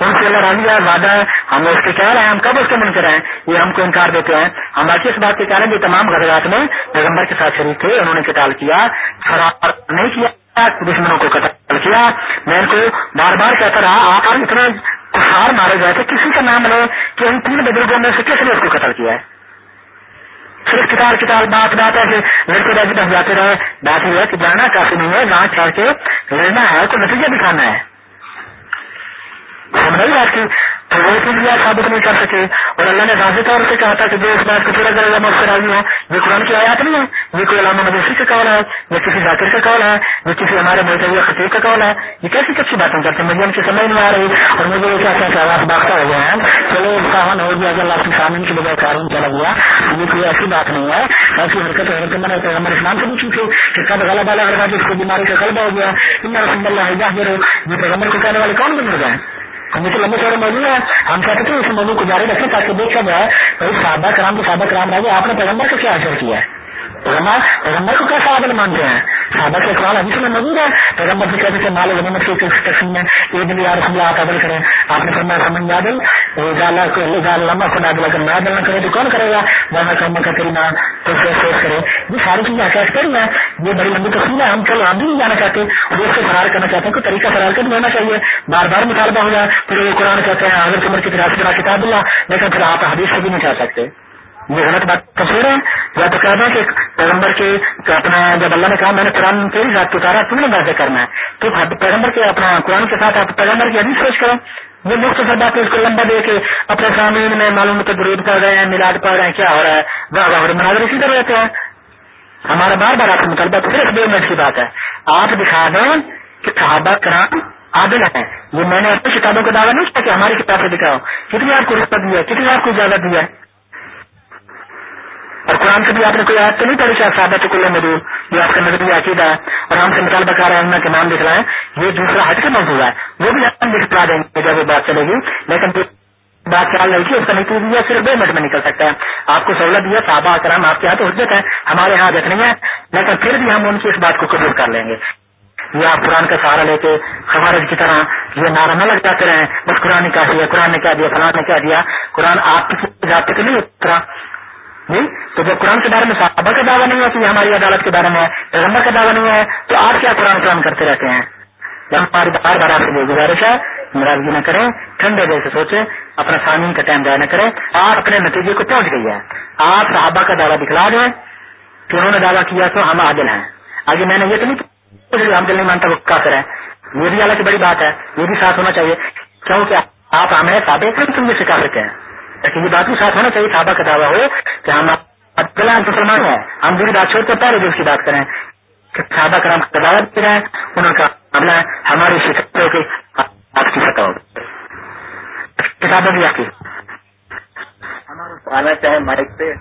ان سے اللہ راضی ہے، وعدہ ہے۔ ہم اس کے کہہ رہے ہیں؟ ہم کب اس کے من کر رہے ہیں؟ یہ ہم کو انکار دیتے ہیں۔ ہم باقی اس بات کے کہہ رہے ہیں؟ کہ تمام غزلات میں پیغمبر کے ساتھ شریک تھے، انہوں نے کتاب کیا، فرار نہیں کیا، دشمنوں کو قتل کیا۔ میں ان کو بار بار کہتا رہا، آپ اتنا ہار مارے گئے تھے، کسی کا نام لے کہ ان تین بزرگوں میں سے کس نے اس کو قتل کیا ہے؟ صرف کتاب کتاب، بات بات ہے کہ لڑکے راجی بس جاتے رہے۔ بات یہ ہے کہ جانا کافی نہیں ہے وہاں چڑھ کے لڑنا ہے تو نتیجہ دکھانا ہے۔ سمجھ بات کی۔ تو وہ دیا ثابت نہیں کر سکے۔ اور اللہ نے واضح طور سے کہا تھا کہ جو اس بات کو پورا کرے گا مجھ سے راضی ہے یہ قرآن کی آیات نہیں ہے یہ کوئی علامہ مدرسی کا قول ہے، یہ کسی ذاکر کا قول ہے، یہ کسی ہمارے ملک خطیب کا قول ہے۔ یہ کیسی کچھ باتیں کرتے ہیں؟ مجھے ان کی سمجھ نہیں آ رہی۔ اور مجھے یہ کہتے ہیں کہ باختہ ہو گیا ہے چلو سامان ہو گیا اگر اللہ کی قانون کی بجائے قانون چلا گیا یہ کوئی ایسی بات نہیں ہے۔ ایسی حرکت حرکت میں پیغمبر اسلام سے پوچھی تھی کہ کب غلط والا ہر جس کو بیماری کا قلب ہو گیا ان رسم اللہ یہ پیغمبر کو کہنے والے کون بن گئے ہم تو لمبے چوڑے موضوع ہیں۔ ہم چاہتے تھے اس موضوع کو جاری رکھیں تاکہ دیکھا جائے۔ بھائی صحابہ کرام تو صحابہ کرام رہے، آپ نے پیغمبر کا کیا اثر کیا؟ ہے پیغمبر پیغمبر کو کیسا عادل مانتے ہیں؟ صحابہ کے اقبال ابھی سے موجود ہے پیغمبر سے کہتے تھے مال غنیمت کی تقسیم میں ایک دن یار اللہ آپ عدل کریں۔ آپ نے فرمایا سمجھ عادل لمبا خدا عدل اگر نہ عدل نہ کرے تو کون کرے گا؟ وہاں کم کا کرنا تو سوچ کرے۔ یہ ساری چیزیں احساس کری ہیں۔ یہ بڑی لمبی تقسیم ہے۔ ہم چلو ہم بھی نہیں جانا چاہتے۔ اور اس سے فرار کرنا چاہتے ہیں، کوئی طریقہ فرار کر ہونا چاہیے۔ بار بار مطالبہ ہو جائے، پھر وہ قرآن کہتے ہیں اگر کمر کی طرح سے کتاب اللہ۔ لیکن پھر آپ حدیث سے بھی نہیں چاہ سکتے۔ یہ غلط بات تصویر ہے۔ یا تو کہہ دیں کہ پیغمبر کے اپنا جب اللہ نے کہا، میں نے قرآن تیری ذات اتارا، تم نے باتیں کرنا ہے۔ تو پیغمبر کے اپنا قرآن کے ساتھ آپ پیغمبر کی حدیث پیش کریں۔ یہ مختصر بات اس کو لمبا دے کے اپنے سامعین میں معلوم تو درود پڑھ رہے ہیں، میلاد پڑھ رہے ہیں، کیا ہو رہا ہے۔ واہ واہ مناظر اسی طرح رہتے ہیں۔ ہمارا بار بار آپ سے مطالبہ تو صرف دو منٹ کی بات ہے۔ آپ دکھا دیں کہ صحابہ کرام عادل ہے یہ میں نے اپنی کتابوں کا دعویٰ نہیں کیا کہ ہماری کتاب سے دکھاؤ۔ کتنی آپ کو رسپت دیا کتنی آپ کو اجازت دیا ہے۔ اور قرآن سے بھی آپ نے کوئی آیت تو نہیں پڑھی شاید صحابہ کل مدور یہ آپ کا نظری عقیدہ ہے، اور ہم سے مطالبہ کر رہے ہیں کے نام لکھ رہے ہیں یہ دوسرا ہٹ کے موضوع ہے۔ وہ بھی ہم لکھوا دیں گے جب وہ بات چلے گی۔ لیکن بات چال رہی تھی اس کا نتیجہ صرف دو منٹ میں نکل سکتا ہے۔ آپ کو سہولت دیا صحابہ کرام آپ کے یہاں تو حجت ہے ہمارے یہاں حجت نہیں ہے، لیکن پھر بھی ہم ان کی اس بات کو قبول کر لیں گے۔ یہ آپ قرآن کا سہارا لے کے خبر کی طرح یہ نعرہ نہ لگ جاتے رہے بس قرآن نے کیا دیا، قرآن نے کیا دیا، فلاں نے کیا دیا۔ قرآن آپ کی ذات نہیں اترا تو جب قرآن کے بارے میں صحابہ کا دعویٰ نہیں ہے، تو یہ ہماری عدالت کے بارے میں پیغمبر کا دعویٰ نہیں ہے، تو آپ کیا قرآن قرآن کرتے رہتے ہیں؟ ہماری بار بار آپ سے گزارش ہے، ناراضگی نہ کریں، ٹھنڈے دل سے سوچیں، اپنا سامعین کا ٹائم ضائع نہ کریں، آپ اپنے نتیجے کو پہنچ گئی ہے۔ آپ صحابہ کا دعویٰ دکھلا دیں کہ انہوں نے دعویٰ کیا تو ہم عادل ہیں۔ آگے میں نے یہ تو نہیں ہم دل نہیں مانتا، وہ کافر ہے یہ بھی حالانکہ بڑی بات ہے، یہ بھی ساتھ ہونا چاہیے، کیونکہ آپ ہمیں سابق تم یہ سکھا سکتے ہیں۔ لیکن یہ بات بھی ساتھ ہونا چاہیے، صحابہ کا دعویٰ ہو کہ ہم مسلمان ہیں، ہم دوسری بات چھوڑ کر پہلے دل کی بات کریں۔ کہ صحابہ کرام کا دعوت دے رہے ہیں انہوں کا معاملہ ہماری شکست ہو کہ آپ کی سطح ہوگی کتابیں بھی آپ کی آنا چاہیں مائک پہ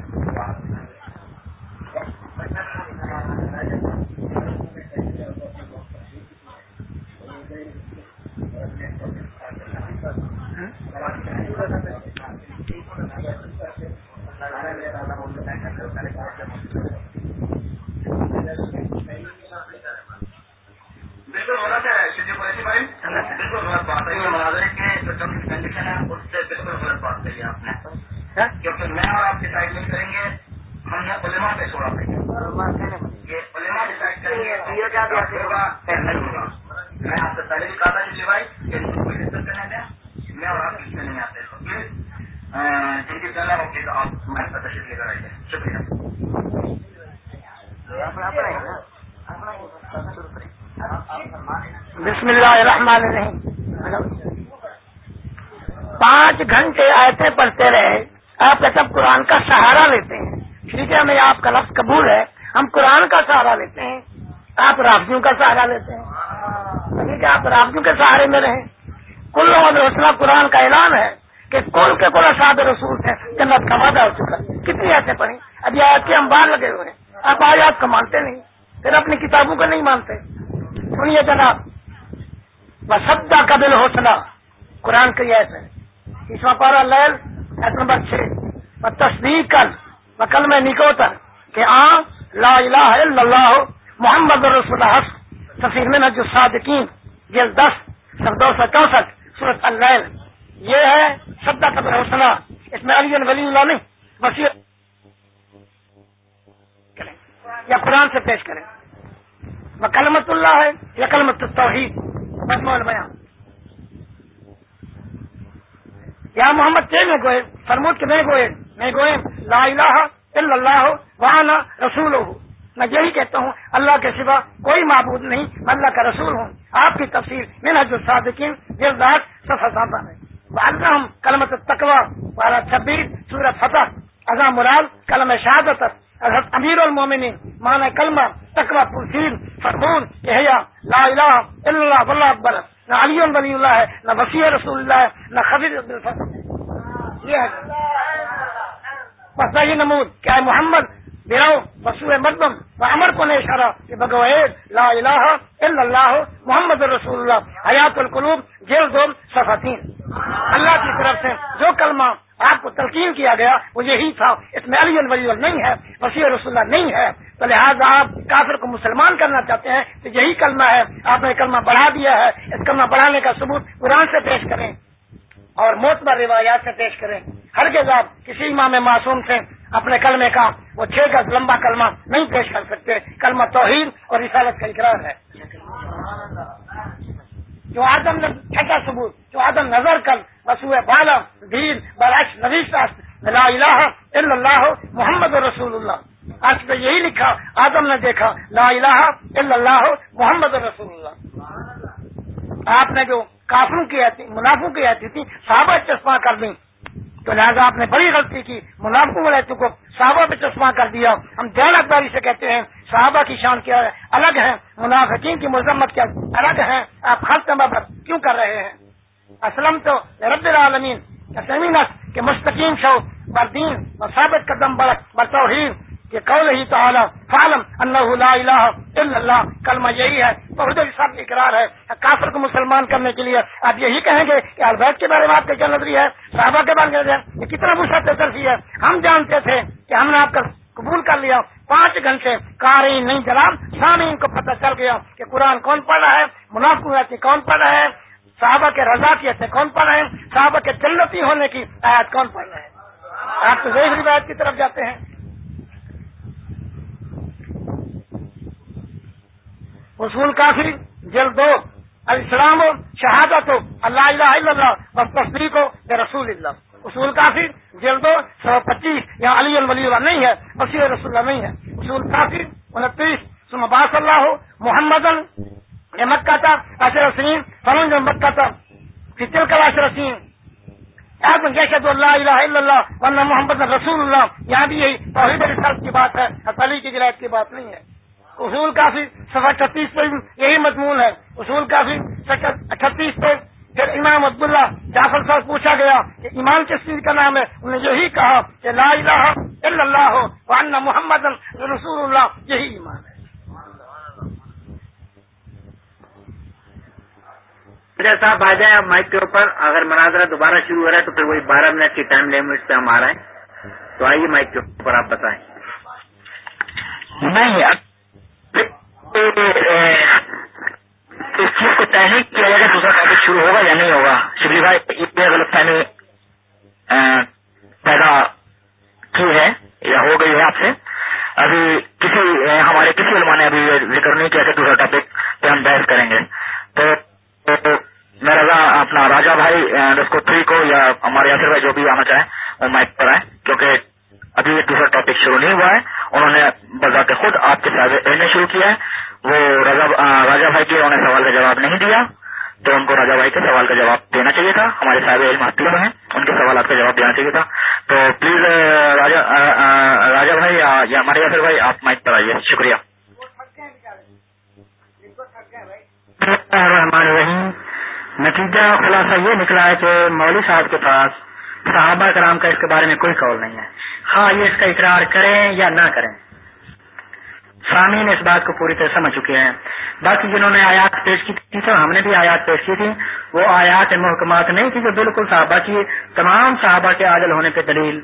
بسم اللہ الرحمن الرحیم پانچ گھنٹے آیتیں پڑھتے رہے آپ کا سب قرآن کا سہارا لیتے ہیں ٹھیک ہے میں آپ کا لفظ قبول ہے ہم قرآن کا سہارا لیتے ہیں آپ رابطوں کا سہارا لیتے ہیں۔ یعنی ٹھیک ہے آپ رابطوں کے سہارے میں رہیں۔ کل حوصلہ قرآن کا اعلان ہے کہ کل کے کل اساد رسول ہے جنت کا وعدہ ہو چکا کتنی ایسے پڑھی ابھی آیات کے ہم باہر لگے ہوئے ہیں۔ آپ آیات کو مانتے نہیں۔ پھر اپنی کتابوں کو نہیں مانتے۔ سنیے جناب۔ سبدہ کا دل حوصلہ قرآن کی ایس ہے۔ اس میں پارا لہل ایس نمبر چھ۔ تصدیق کر و کل میں نکوتر کہ آ، لا الہ الا اللہ، محمد رسول حس تصویر میں نج صادقین جل دس سب دو سو چونسٹھ سورت اللیل یہ ہے سبدہ کا دل حوصلہ۔ اس میں علی ولی اللہ نہیں، بس یا قرآن سے پیش کریں۔ وہ کلمت اللہ ہے یا کلمت التوحید؟ مجموع بیان۔ یا محمد کے میں گوئے، فرمود کے میں گوئے میں گوئے، لا الہ الا اللہ، وانا رسول ہوں میں یہی کہتا ہوں، اللہ کے سوا کوئی معبود نہیں، میں اللہ کا رسول ہوں۔ آپ کی تفصیل میں نے جو صادقین جلدات سفر صاحب ہے وعلم کلمت تقوا پارا چھبیس سورت فتح۔ ازام مرال کلم شہادت، حضرت امیر المومنین مانا کلمہ تقوا پرسین فرمون کہیا لا الہ الا اللہ، واللہ اکبر۔ نہ علی ولی اللہ ہے، نہ وسیع رسول اللہ ہے، نہ خبیر یہ ہے۔ بس یہ نمود کیا ہے محمد بیراؤ بسو مردم و امر کو نے اشارہ کہ بگوید لا الہ الا اللہ، محمد رسول اللہ، حیات القلوب، جیل دو صفتین اللہ کی طرف سے جو کلمہ آپ کو تلقین کیا گیا، وہ یہی تھا۔ اس میں علی الولی نہیں ہے، وسیع رسول اللہ نہیں ہے۔ تو لہٰذا آپ کافر کو مسلمان کرنا چاہتے ہیں، تو یہی کلمہ ہے۔ آپ نے کلمہ بڑھا دیا ہے۔ اس کلمہ بڑھانے کا ثبوت قرآن سے پیش کریں اور موتبر روایات سے پیش کریں۔ ہر کے آپ کسی امام معصوم سے اپنے کلمے کا وہ چھ گز لمبا کلمہ نہیں پیش کر سکتے۔ کلمہ توحید اور رسالت کا اقرار ہے۔ جو آدم نے چھٹا ثبوت، جو آدم نظر کل وسوع بالا، دین برعش نویش لا الہ الا اللہ محمد رسول اللہ۔ آج پہ یہی لکھا، آدم نے دیکھا، لا الہ الا اللہ محمد رسول اللہ۔ آپ نے جو کافروں کی منافع کی آتی تھی، صحابہ چشمہ کر دیں۔ تو لہٰذا آپ نے بڑی غلطی کی۔ منافقوں والے کو صحابہ پہ چشمہ کر دیا۔ ہم اکباری سے کہتے ہیں، صحابہ کی شان کیا الگ ہے منافقین کی مذمت کیا الگ ہے آپ خرچ کیوں کر رہے ہیں؟ اسلم تو رب العالمین کہ مستقیم شو بردین اور ثابت قدم برتوحید کہ قول ہی تو فالم اللہ لا الہ الا اللہ، کلمہ یہی ہے، بہت سب اقرار ہے، کافر کو مسلمان کرنے کے لیے۔ آپ یہی کہیں گے کہ البیت کے بارے میں آپ کی کیا نظری ہے، صحابہ کے بارے میں یہ کتنا مشرف ترفی ہے۔ ہم جانتے تھے کہ ہم نے آپ کا قبول کر لیا، پانچ گھنٹے کاری نہیں جلا سامعین کو پتہ چل گیا کہ قرآن کون پڑھ رہا ہے منافع کون پڑھ رہا ہے، صحابہ کے رضا کی ایسے کون پڑھ رہے ہیں صحابہ کے جنتی ہونے کی آیات کون پڑھ رہے ہیں آپ تو ضعیف روایت کی طرف جاتے ہیں۔ اصول کافی، جلد دو السلام شہادت ہو اللہ الہ الا اللہ، بس تصدیق ہو یا رسول اللہ۔ اصول کافی، جلد دو، سو پچیس، یا علی الولی اللہ نہیں ہے وسیع رسول اللہ نہیں ہے۔ اصول کافی، انتیس سمباس اللہ ہو محمد مکہ تھا اشر رسین فنون مکہ تھا فطر کا اشر رسین جیسے اللہ الہ الا اللہ ورنہ محمد رسول اللہ، یہاں بھی یہی توحید رسالت کی بات ہے علی کی جلائد کی بات نہیں ہے۔ اصول کافی سفر چھتیس پہ یہی مضمون ہے۔ اصول کافی چھتیس پہ پھر امام عبداللہ جعفر صاحب پوچھا گیا کہ ایمان کس چیز کا نام ہے؟ انہوں نے یہی کہا کہ لا الہ الا اللہ ہو وان محمد رسول اللہ یہی ایمان ہے۔ صاحب آ جائیں مائک کے اوپر۔ اگر مناظرہ دوبارہ شروع ہو رہا ہے تو پھر وہی بارہ منٹ کی ٹائم لمٹ پہ ہم آ رہے ہیں۔ تو آئیے مائک کے اوپر آپ بتائیں۔ نہیں اس چیز کو طے نہیں کیا جائے گا دوسرا ٹاپک شروع ہوگا یا نہیں ہوگا۔ شبلی بھائی اتنی غلط فہمی پیدا کی ہے یا ہو گئی ہے آپ سے۔ ابھی کسی ہمارے کسی علماء نے ابھی ذکر نہیں کیا کہ دوسرا ٹاپک پہ ہم بحث کریں گے۔ تو میں رضا اپنا راجا بھائی اس کو تھری کو یا ہمارے یاسر بھائی جو بھی آنا چاہیں، وہ مائک پر آئے کیونکہ ابھی دوسرا ٹاپک شروع نہیں ہوا ہے۔ انہوں نے بذات خود آپ کے ساتھ اڑنے شروع کیا ہے وہ راجا بھائی کے انہوں نے سوال کا جواب نہیں دیا، تو ان کو راجا بھائی کے سوال کا جواب دینا چاہیے تھا۔ ہمارے صاحب علم حتیب ہیں، ان کے سوالات کا جواب دینا چاہیے تھا۔ تو پلیز راجا بھائی یا ہمارے یاسر بھائی، آپ مائک پر آئیے۔ شکریہ۔ الرحمن الرحیم۔ نتیجہ خلاصہ یہ نکلا ہے کہ مولوی صاحب کے پاس صحابہ کرام کا اس کے بارے میں کوئی قول نہیں ہے۔ ہاں یہ اس کا اقرار کریں یا نہ کریں۔ سامعین اس بات کو پوری طرح سمجھ چکے ہیں۔ باقی جنہوں نے آیات پیش کی تھی، تو ہم نے بھی آیات پیش کی تھی۔ وہ آیات محکمات نہیں تھی جو بالکل صحابہ کی، تمام صحابہ کے عادل ہونے پہ دلیل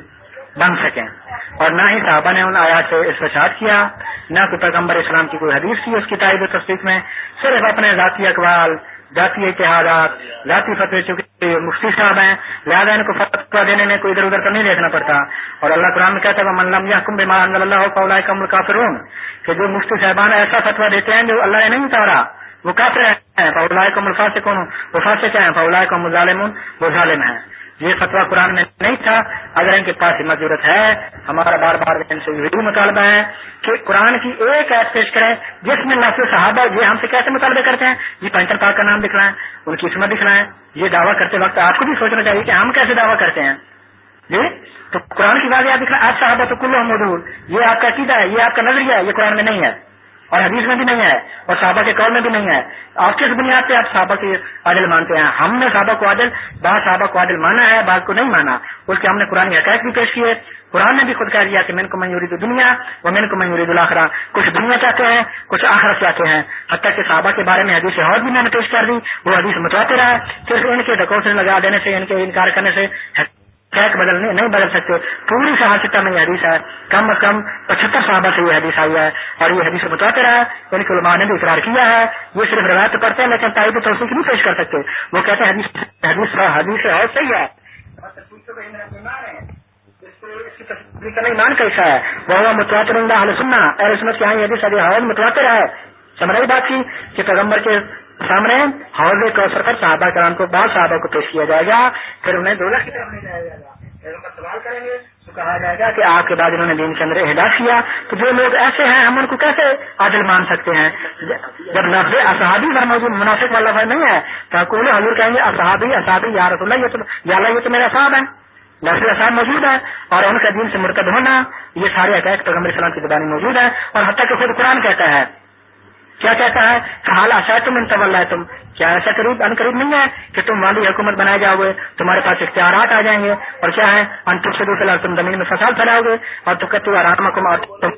بن سکیں اور نہ ہی صحابہ نے ان آیات سے استشاد کیا، نہ کوئی پیغمبر اسلام کی کوئی حدیث کی اس کی تائید و تصدیق میں۔ صرف اپنے ذاتی اقوال ذاتی اتحادات۔ ذاتی فتح چونکہ مفتی صاحب ہیں، لہٰذا ان کو فتوا دینے میں کوئی ادھر ادھر کا نہیں دیکھنا پڑتا۔ اور اللہ قرآن میں کہتا ہے ملم یا حکم بیمان اللہ فلاح کم کافرون کہ جو مفتی صاحبان ایسا فتوا دیتے ہیں جو اللہ نے نہیں اتارا، وہ کافر ہیں۔ فولا کم ملفا سے کون وہ فاسق ہیں فولا کم مظالم وہ ظالم ہیں۔ یہ فتوا قرآن میں نہیں تھا۔ اگر ان کے پاس ہمت ضرورت ہے، ہمارا بار بار ان سے یہی مطالبہ ہے کہ قرآن کی ایک ایپ پیش کریں جس میں نسل صحابہ یہ ہم سے کیسے مطالبے کرتے ہیں۔ یہ پنچر پاک کا نام دکھ رہا ہے، ان کی اسمت دکھ رہا ہے۔ یہ دعویٰ کرتے وقت آپ کو بھی سوچنا چاہیے کہ ہم کیسے دعویٰ کرتے ہیں۔ جی؟ تو قرآن کی بات یاد دکھ رہا ہے آپ صحابہ تو کلو مدور یہ آپ کا عقیدہ ہے، یہ آپ کا نظریہ ہے، یہ قرآن میں نہیں ہے۔ اور حدیث میں بھی نہیں ہے، اور صحابہ کے قول میں بھی نہیں ہے۔ آپ کس بنیاد پہ آپ صحابہ کے عادل مانتے ہیں؟ ہم نے صحابہ کو عادل، بعض صحابہ کو عادل مانا ہے، بعض کو نہیں مانا۔ اس کے ہم نے قرآن حقائق بھی پیش کیے۔ قرآن نے بھی خود کہہ دیا کہ میں کو منظوری تو دنیا وہ میں کو منظوری دلاخرا کچھ دنیا چاہتے ہیں، کچھ آخرت چاہتے ہیں۔ حتیٰ کہ صحابہ کے بارے میں حدیث اور بھی میں نے پیش کر دی، وہ حدیث متواتے رہا صرف ان کے ڈکو سے لگا دینے سے، ان کے انکار کرنے سے بدلنے نہیں بدل سکتے۔ پوری صحافت میں یہ حدیث ہے۔ کم از کم پچہتر صحابہ سے یہ حدیث آئی ہے۔ اور یہ حدیث بتاتے رہا ان یعنی کے علماء نے بھی اقرار کیا ہے۔ یہ صرف روایت تو کرتے ہیں، لیکن تائید توسیق نہیں پیش کر سکتے۔ وہ کہتے ہیں حدیث حدیث حدیث ہے، اور صحیح ہے۔ ایمان کیسا ہے۔ وہ متواتر اللہ علیہ سننا اور سنت کے یہاں حدیث ابھی حوض متواتر ہے۔ سمجھ بات کی کہ پیغمبر کے سامنے حوض کوثر پر صحابہ کرام کو بعض صحابہ کو پیش کیا جائے گا، پھر انہیں دولت کی طرف لے جایا جائے گا۔ سوال کریں گے، تو کہا جائے گا کہ آپ کے بعد انہوں نے دین کے اندر اہدا کیا، تو جو لوگ ایسے ہیں ہم ان کو کیسے عادل مان سکتے ہیں؟ جب نفر اصحابی کا موجود مناسب والا بھائی نہیں ہے، تو حکومت حضور کہیں گے، اصحابی اصحابی، یا رسول اللہ، یہ تو یا اللہ، یہ تو میرا صاحب ہے نفر اصحاب موجود ہے اور ان کا دین سے مرتب ہونا، یہ سارے عقائد پیغمبر اسلام کی زبانی موجود ہے اور حتیٰ کہ خود قرآن کہتا ہے۔ کیا کہتا ہے؟ کہ حال آشا تم انتظل ہے تم کیا ایسا قریب ان قریب نہیں ہے کہ تم والی حکومت بنائے جاؤ گے تمہارے پاس اختیارات آ جائیں گے۔ اور کیا ہے؟ ان تم سے دوسرے تم زمین میں فساد پھیلاؤ گے اور تو کہتے آرام حکومت اور تم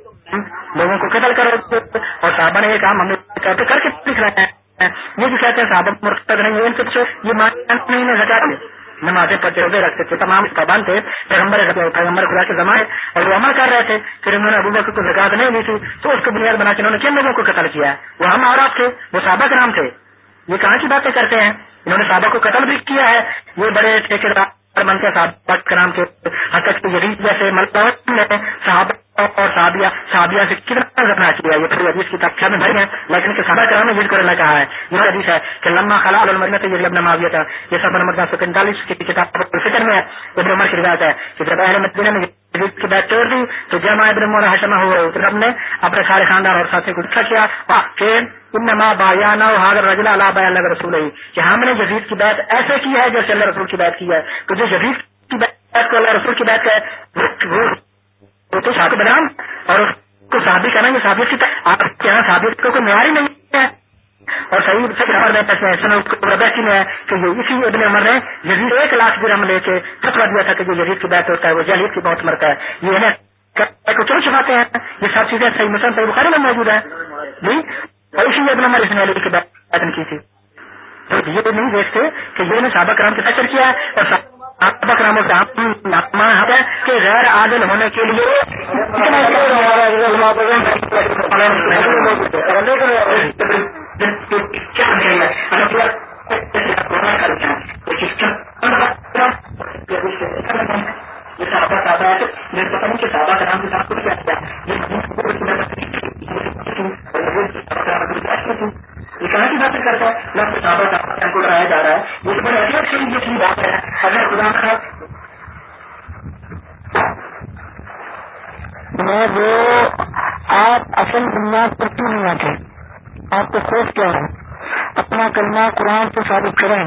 لوگوں کو قتل کرو گے اور صحابہ نے یہ کام ہم نے کر کے دکھ رہے ہیں۔ یہ بھی کہتے ہیں، صحابہ مرتب نہیں ان سے یہ مان نہیں ہٹا دیں نمازیں پڑھتے روزے رکھتے تھے تمام پابند تھے، پیغمبر پیغمبر خدا کے زمانے، اور وہ عمل کر رہے تھے۔ پھر انہوں نے ابو بکر کو زکات نہیں دی تھی، تو اس کو بنیاد بنا کے انہوں نے کن لوگوں کو قتل کیا؟ وہ ہم اور آپ تھے، وہ صحابہ کے نام تھے۔ یہ کہاں کی باتیں کرتے ہیں؟ انہوں نے صحابہ کو قتل بھی کیا ہے۔ یہ بڑے ٹھیکیدار بنتے صحابہ کے نام کے حقت یزید جیسے ملک صحابہ اور صحابیہ سے کتنا رکھنا چاہیے یہ پوری حدیث کی تقسیہ میں بھری ہے لیکن کہ صحابہ کرام نے جس کو اللہ کہا ہے۔ یہ حدیث ہے کہ لمبا خلا المرمت یہ ابن معاویہ تھا یہ سب نمبر دس سو پینتالیس کی کتاب فکر میں ہے، ابن عمر کی روایت ہے کہ جب اہل مدینہ میں کی بات توڑ دی، تو جمع ابن مور حشمہ ہوا رب نے اپنے سارے خاندان اور ساتھی کو اکٹھا کیا کہ انما بایانا حاضر رجلا اللہ بیا اللہ رسول ہی کہ ہم نے جدید کی بات ایسے کی ہے جیسے اللہ رسول کی بات کی ہے۔ تو جو جدید کی بات کو اللہ رسول کی بات ہے تو شاط بدام اور اس کو ثابت کرنا یہ ثابت کی آپ کے یہاں ثابت کو کوئی معیار ہی نہیں ہے۔ اور صحیح سے عمر پیسے میں ہے کہ یہ اسی ابن عمر نے یزید ایک لاکھ درہم لے کے فتوا دیا تھا کہ جو یزید کی بات ہوتا ہے، وہ جہلیت کی بہت مرتا ہے۔ یہ انہیں کو کیوں چھپاتے ہیں؟ یہ سب چیزیں صحیح مسلم صحیح بخاری میں موجود ہیں۔ جی؟ اور اسی ابن عمر اس نے علی کی بات کی تھی۔ تو یہ نہیں دیکھتے کہ یہ نے سابق رام کے فکر کیا ہے اور سابق رام ہے کہ غیر عادل ہونے کے لیے یہ کہاں کی باتیں کرتا ہے نہ صحابہ کو ڈرایا جا رہا ہے یہ تو بڑے اچھی اچھی بات ہے اگر خدا کا میں وہ آپ اصل بنیاد پر کیوں نہیں آتے آپ کو خوف کیا ہے اپنا کلمہ قرآن سے ثابت کریں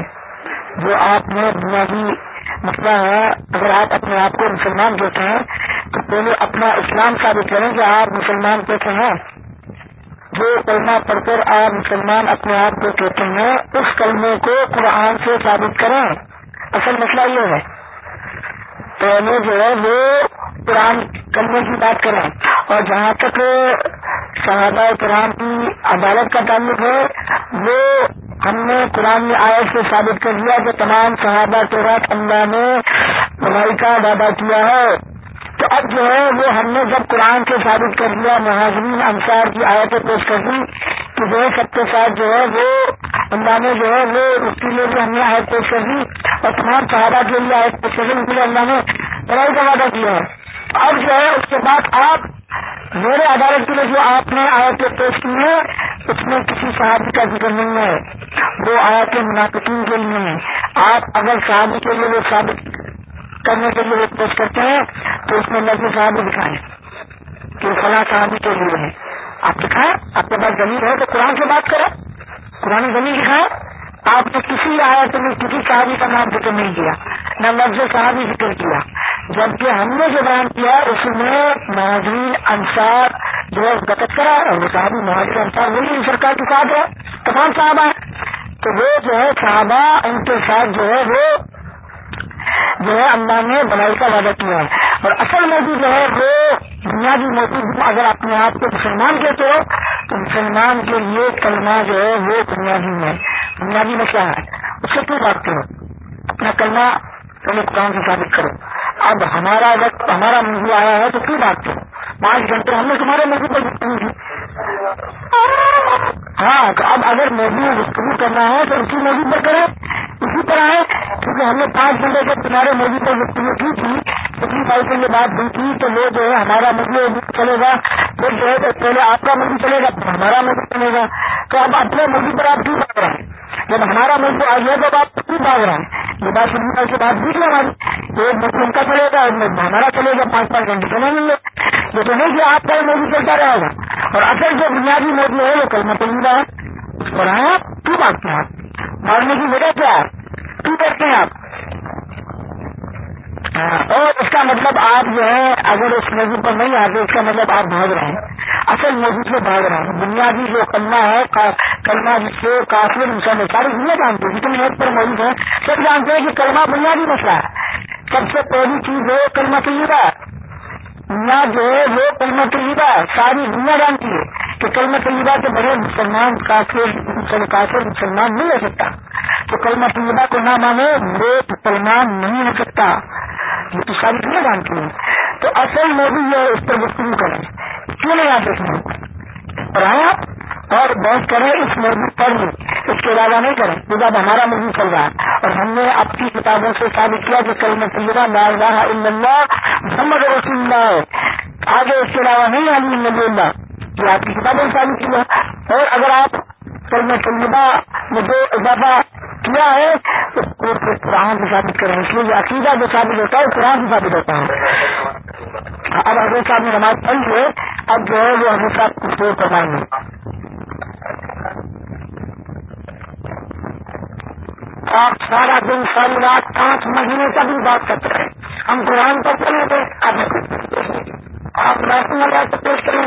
جو آپ نے بنیادی مسئلہ ہے اگر آپ اپنے آپ کو مسلمان کہتے ہیں تو پہلے اپنا اسلام ثابت کریں کہ آپ مسلمان کہتے ہیں جو کلمہ پڑھ کر آپ مسلمان اپنے آپ کو کہتے ہیں، اس کلمے کو قرآن سے ثابت کریں۔ اصل مسئلہ یہ ہے۔ پہلے جو ہے، وہ قرآن کلمے کی بات کریں۔ اور جہاں تک صحابہ کرام کی عدالت کا تعلق ہے، وہ ہم نے قرآن میں آئے سے ثابت کر دیا کہ تمام صحابہ کے رات اللہ نے بھائی کا وعدہ کیا ہے۔ تو اب جو ہے وہ ہم نے جب قرآن سے ثابت کر دیا، مہاجرین، انصار کی آیتیں پیش کر دی کہ جو ہے سب کے ساتھ جو ہے وہ اللہ نے جو ہے وہ اس کے لیے بھی ہم نے آیت پیش کر دی اور تمام صحابہ کے لیے آیت پیش کر دی، اس لیے اللہ نے بڑائی کا وعدہ کیا۔ ہے اب جو ہے اس کے بعد آپ میرے عدالت کے لیے جو آپ نے آیت پیش کی ہے اس میں کسی صحابی کا ذکر نہیں ہے۔ وہ آیت منافقین کے لیے آپ اگر صحابی کے لیے وہ ثابت کرنے کے لیے وہ پیش کرتے ہیں، تو اس میں لفظ صاحب دکھائیں کہ فلاں صحابی کے لیے ہے۔ آپ دکھائیں آپ کے پاس زمین ہے تو قرآن سے بات کریں۔ قرآن زمین دکھائیں آپ نے کسی آیت میں کسی صحابی کا نام ذکر نہیں کیا، نہ لفظ صحابی ذکر کیا، جبکہ ہم نے جو بیان کیا، اس میں مہاجرین، انصار جو ہے گتت کرا اور وہ صحابی مہاجر انصار، وہی سرکار کے ساتھ ہے تمام صحابہ تو وہ جو ہے، صحابہ ان کے ساتھ جو ہے، وہ جو ہے اللہ نے بنائی کا وعدہ کیا ہے۔ اور اصل موضوع جو ہے وہ بنیادی موضوع اگر اپنے آپ کو مسلمان کہتے ہو، تو مسلمان کے لیے کلمہ جو ہے وہ بنیادی ہے۔ بنیادی میں کیا ہے؟ اس سے کیوں بات کرو؟ اپنا کلمہ پہلے قرآن سے ثابت کرو۔ اب ہمارا وقت، ہمارا موضوع آیا ہے تو کیوں بات کرو؟ پانچ گھنٹے ہم نے تمہارے موضوع پر گفتگو کی۔ ہاں اب اگر موضوع گفتگو کرنا ہے تو اسی موضوع پر کریں۔ اسی طرح ہے کیونکہ ہم نے پانچ گھنٹے جب تمہارے موضوع پر گفتگو کی تھی، اتنی بھائی سے یہ بات دی تھی تو وہ جو ہے ہمارا موضوع چلے گا پھر جو ہے پہلے آپ کا موضوع چلے گا، پھر ہمارا موضوع چلے گا۔ تو اب اپنے موضوع پر آپ کیوں بھاگ رہے ہیں جب ہمارا موضوع آ گیا تو آپ کیوں بھاگ رہے ہیں یہ بات سننے کے بعد دیکھ لیں ہماری۔ ایک موضوع ان کا چلے گا ہمارا چلے گا، پانچ پانچ گھنٹے چلیں گے۔ یہ تو نہیں کہ آپ کا موضوع چلتا رہے گا۔ اور اصل جو بنیادی موضوع ہے، وہ کل میں ہے۔ اس پر آئے آپ، کیوں بھاگتے ہیں آپ؟ مارنے کی وجہ کیا ہے؟ کیوں کرتے ہیں آپ؟ ہاں، اور اس کا مطلب آپ جو ہے اگر اس موضوع پر نہیں آتے، اس کا مطلب آپ بھاگ رہے ہیں۔ اصل موضوع سے بھاگ رہے ہیں۔ بنیادی جو کلمہ ہے کلمہ جس سے کافی مسئلہ ساری دنیا جانتے ہیں، جتنے ایک پر موجود ہیں، سب جانتے ہیں کہ کلمہ بنیادی مسئلہ ہے۔ سب سے پہلی چیز ہے، کلمہ طیبہ دنیا جو ہے وہ کلمہ طیبہ ساری دنیا جانتی ہے کہ کلمہ طیبہ کے بڑے مسلمان کافر کافر، مسلمان نہیں ہو سکتا۔ تو کلمہ طیبہ کو نہ مانے وہ مسلمان نہیں ہو سکتا۔ یہ تو ساری دنیا جانتی ہے۔ تو اصل موضوع یہ اس پر گفتگو کریں۔ کیوں نہیں آتے اس آپ۔ اور بہت کریں اس موضوع پر اس کے علاوہ نہیں کریں۔ کیونکہ ہمارا موضوع چل رہا ہے۔ اور ہم نے اپنی کتابوں سے ثابت کیا کہ کل میں لا الہ الا اللہ، محمد رسول اللہ۔ ہے آگے اس کے علاوہ نہیں علی نبی اللہ۔ یہ آپ کی کتابیں ثابت کیا۔ اور اگر آپ کل میں طیبہ میں جو اضافہ کیا ہے تو قرآن سے ثابت کریں۔ اس لیے عقیدہ جو ثابت ہوتا ہے قرآن سے ثابت ہوتا ہے۔ اب حضرت صاحب نے نماز پڑھ لیے اب جو ہے، وہ حضرت صاحب کچھ کرائیں گے آپ سارا دن ساری رات پانچ مہینے کا بھی بات کرتے ہیں ہم قرآن پر چلیں گے آپ نیشنل لگا کے پیش کریں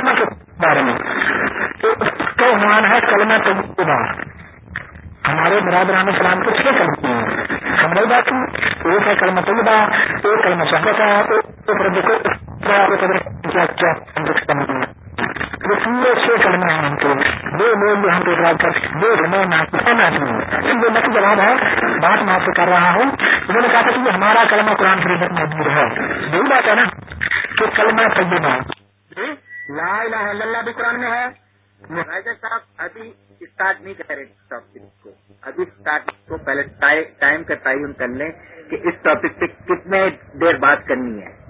کلمہ کے بارے میں۔ تو اس عنوان ہے کلمہ طیبہ ہمارے برادران السلام کے چھ کلمے ہیں۔ سمجھ بات ایک ہے کلمہ طیبہ ایک کلمہ صحبت ہے پورے چھ کلمے ہیں ہم کے۔ دو لوگ جو ہم کو اعتراض کر جواب ہے، بات میں آپ سے کر رہا ہوں۔ انہوں نے کہا تھا کہ ہمارا کلمہ قرآن شریف میں موجود ہے۔ یہی بات ہے نا، کہ کلمہ طیبہ۔ لا الہ الا اللہ بھی قرآن میں ہے۔ مہاجر صاحب ابھی اسٹارٹ نہیں کر رہے اس ٹاپک کو۔ ابھی اسٹارٹ کو پہلے ٹائم کا تعین کر لیں کہ اس ٹاپک پہ کتنے دیر بات کرنی ہے۔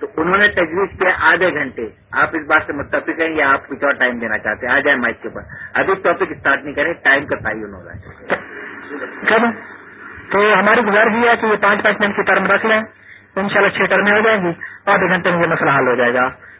تو انہوں نے تجویز کیا آدھے گھنٹے۔ آپ اس بات سے متفق ہیں یا آپ کچھ اور ٹائم دینا چاہتے ہیں؟ آ جائیں مائک کے اوپر۔ ابھی ٹاپک اسٹارٹ نہیں کریں ٹائم کا تعین ہو رہا ہے تو ہماری گزارش یہ ہے کہ یہ پانچ پانچ منٹ کی ٹرم رکھ لیں۔ ان شاء اللہ چھ ٹرمیں ہو جائیں گی۔ آدھے گھنٹے میں یہ مسئلہ حل ہو جائے گا۔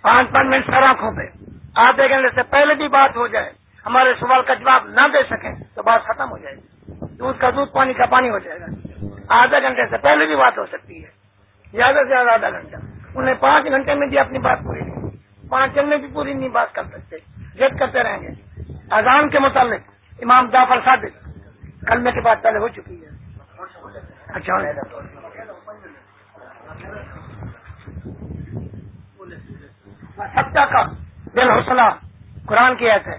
پانچ پانچ منٹ سر آنکھوں پہ۔ آدھے گھنٹے سے پہلے بھی بات ہو جائے، ہمارے سوال کا جواب نہ دے سکیں، تو بات ختم ہو جائے گی۔ دودھ کا دودھ، پانی کا پانی ہو جائے گا۔ آدھے گھنٹے سے پہلے بھی بات ہو سکتی ہے۔ زیادہ سے زیادہ آدھا گھنٹہ۔ انہیں پانچ گھنٹے میں بھی اپنی بات پوری نہیں۔ پانچ گھنٹے میں بھی پوری نہیں بات کر سکتے۔ جد کرتے رہیں گے۔ اذان کے متعلق امام جعفر صادق، کلمے کے بعد پہلے ہو چکی ہے۔ اچھا۔ کا دل حوصلہ قرآن کی ایت ہے۔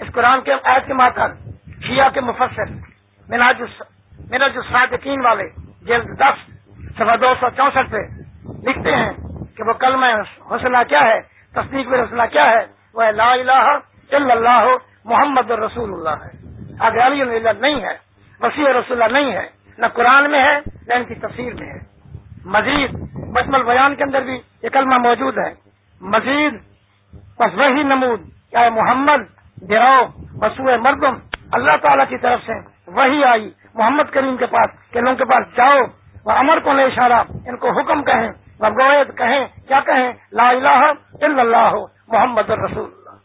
اس قرآن کے ایت کے ماتر شیعہ کے مفسر میرا جو صادقین والے جلد دس سوا دو سو چونسٹھ پہ لکھتے ہیں کہ وہ کلمہ حوصلہ کیا ہے، تصدیق میں حوصلہ کیا ہے؟ وہ لا الہ الا اللہ محمد رسول اللہ ہے۔ آگے علی اللہ نہیں ہے، وسیع رسول اللہ نہیں ہے۔ نہ قرآن میں ہے، نہ ان کی تفسیر میں ہے۔ مزید، بسم بیان کے اندر بھی یہ کلمہ موجود ہے۔ مزید بس وہی نمود کیا محمد گراؤ بسو مردم، اللہ تعالی کی طرف سے وہی آئی۔ محمد کریم کے پاس کہ لوگوں کے پاس جاؤ، وہ امر کو لے اشارہ، ان کو حکم کہیں، وہ گوید کہیں، کیا کہیں؟ لا الہ الا اللہ، محمد الرسول اللہ۔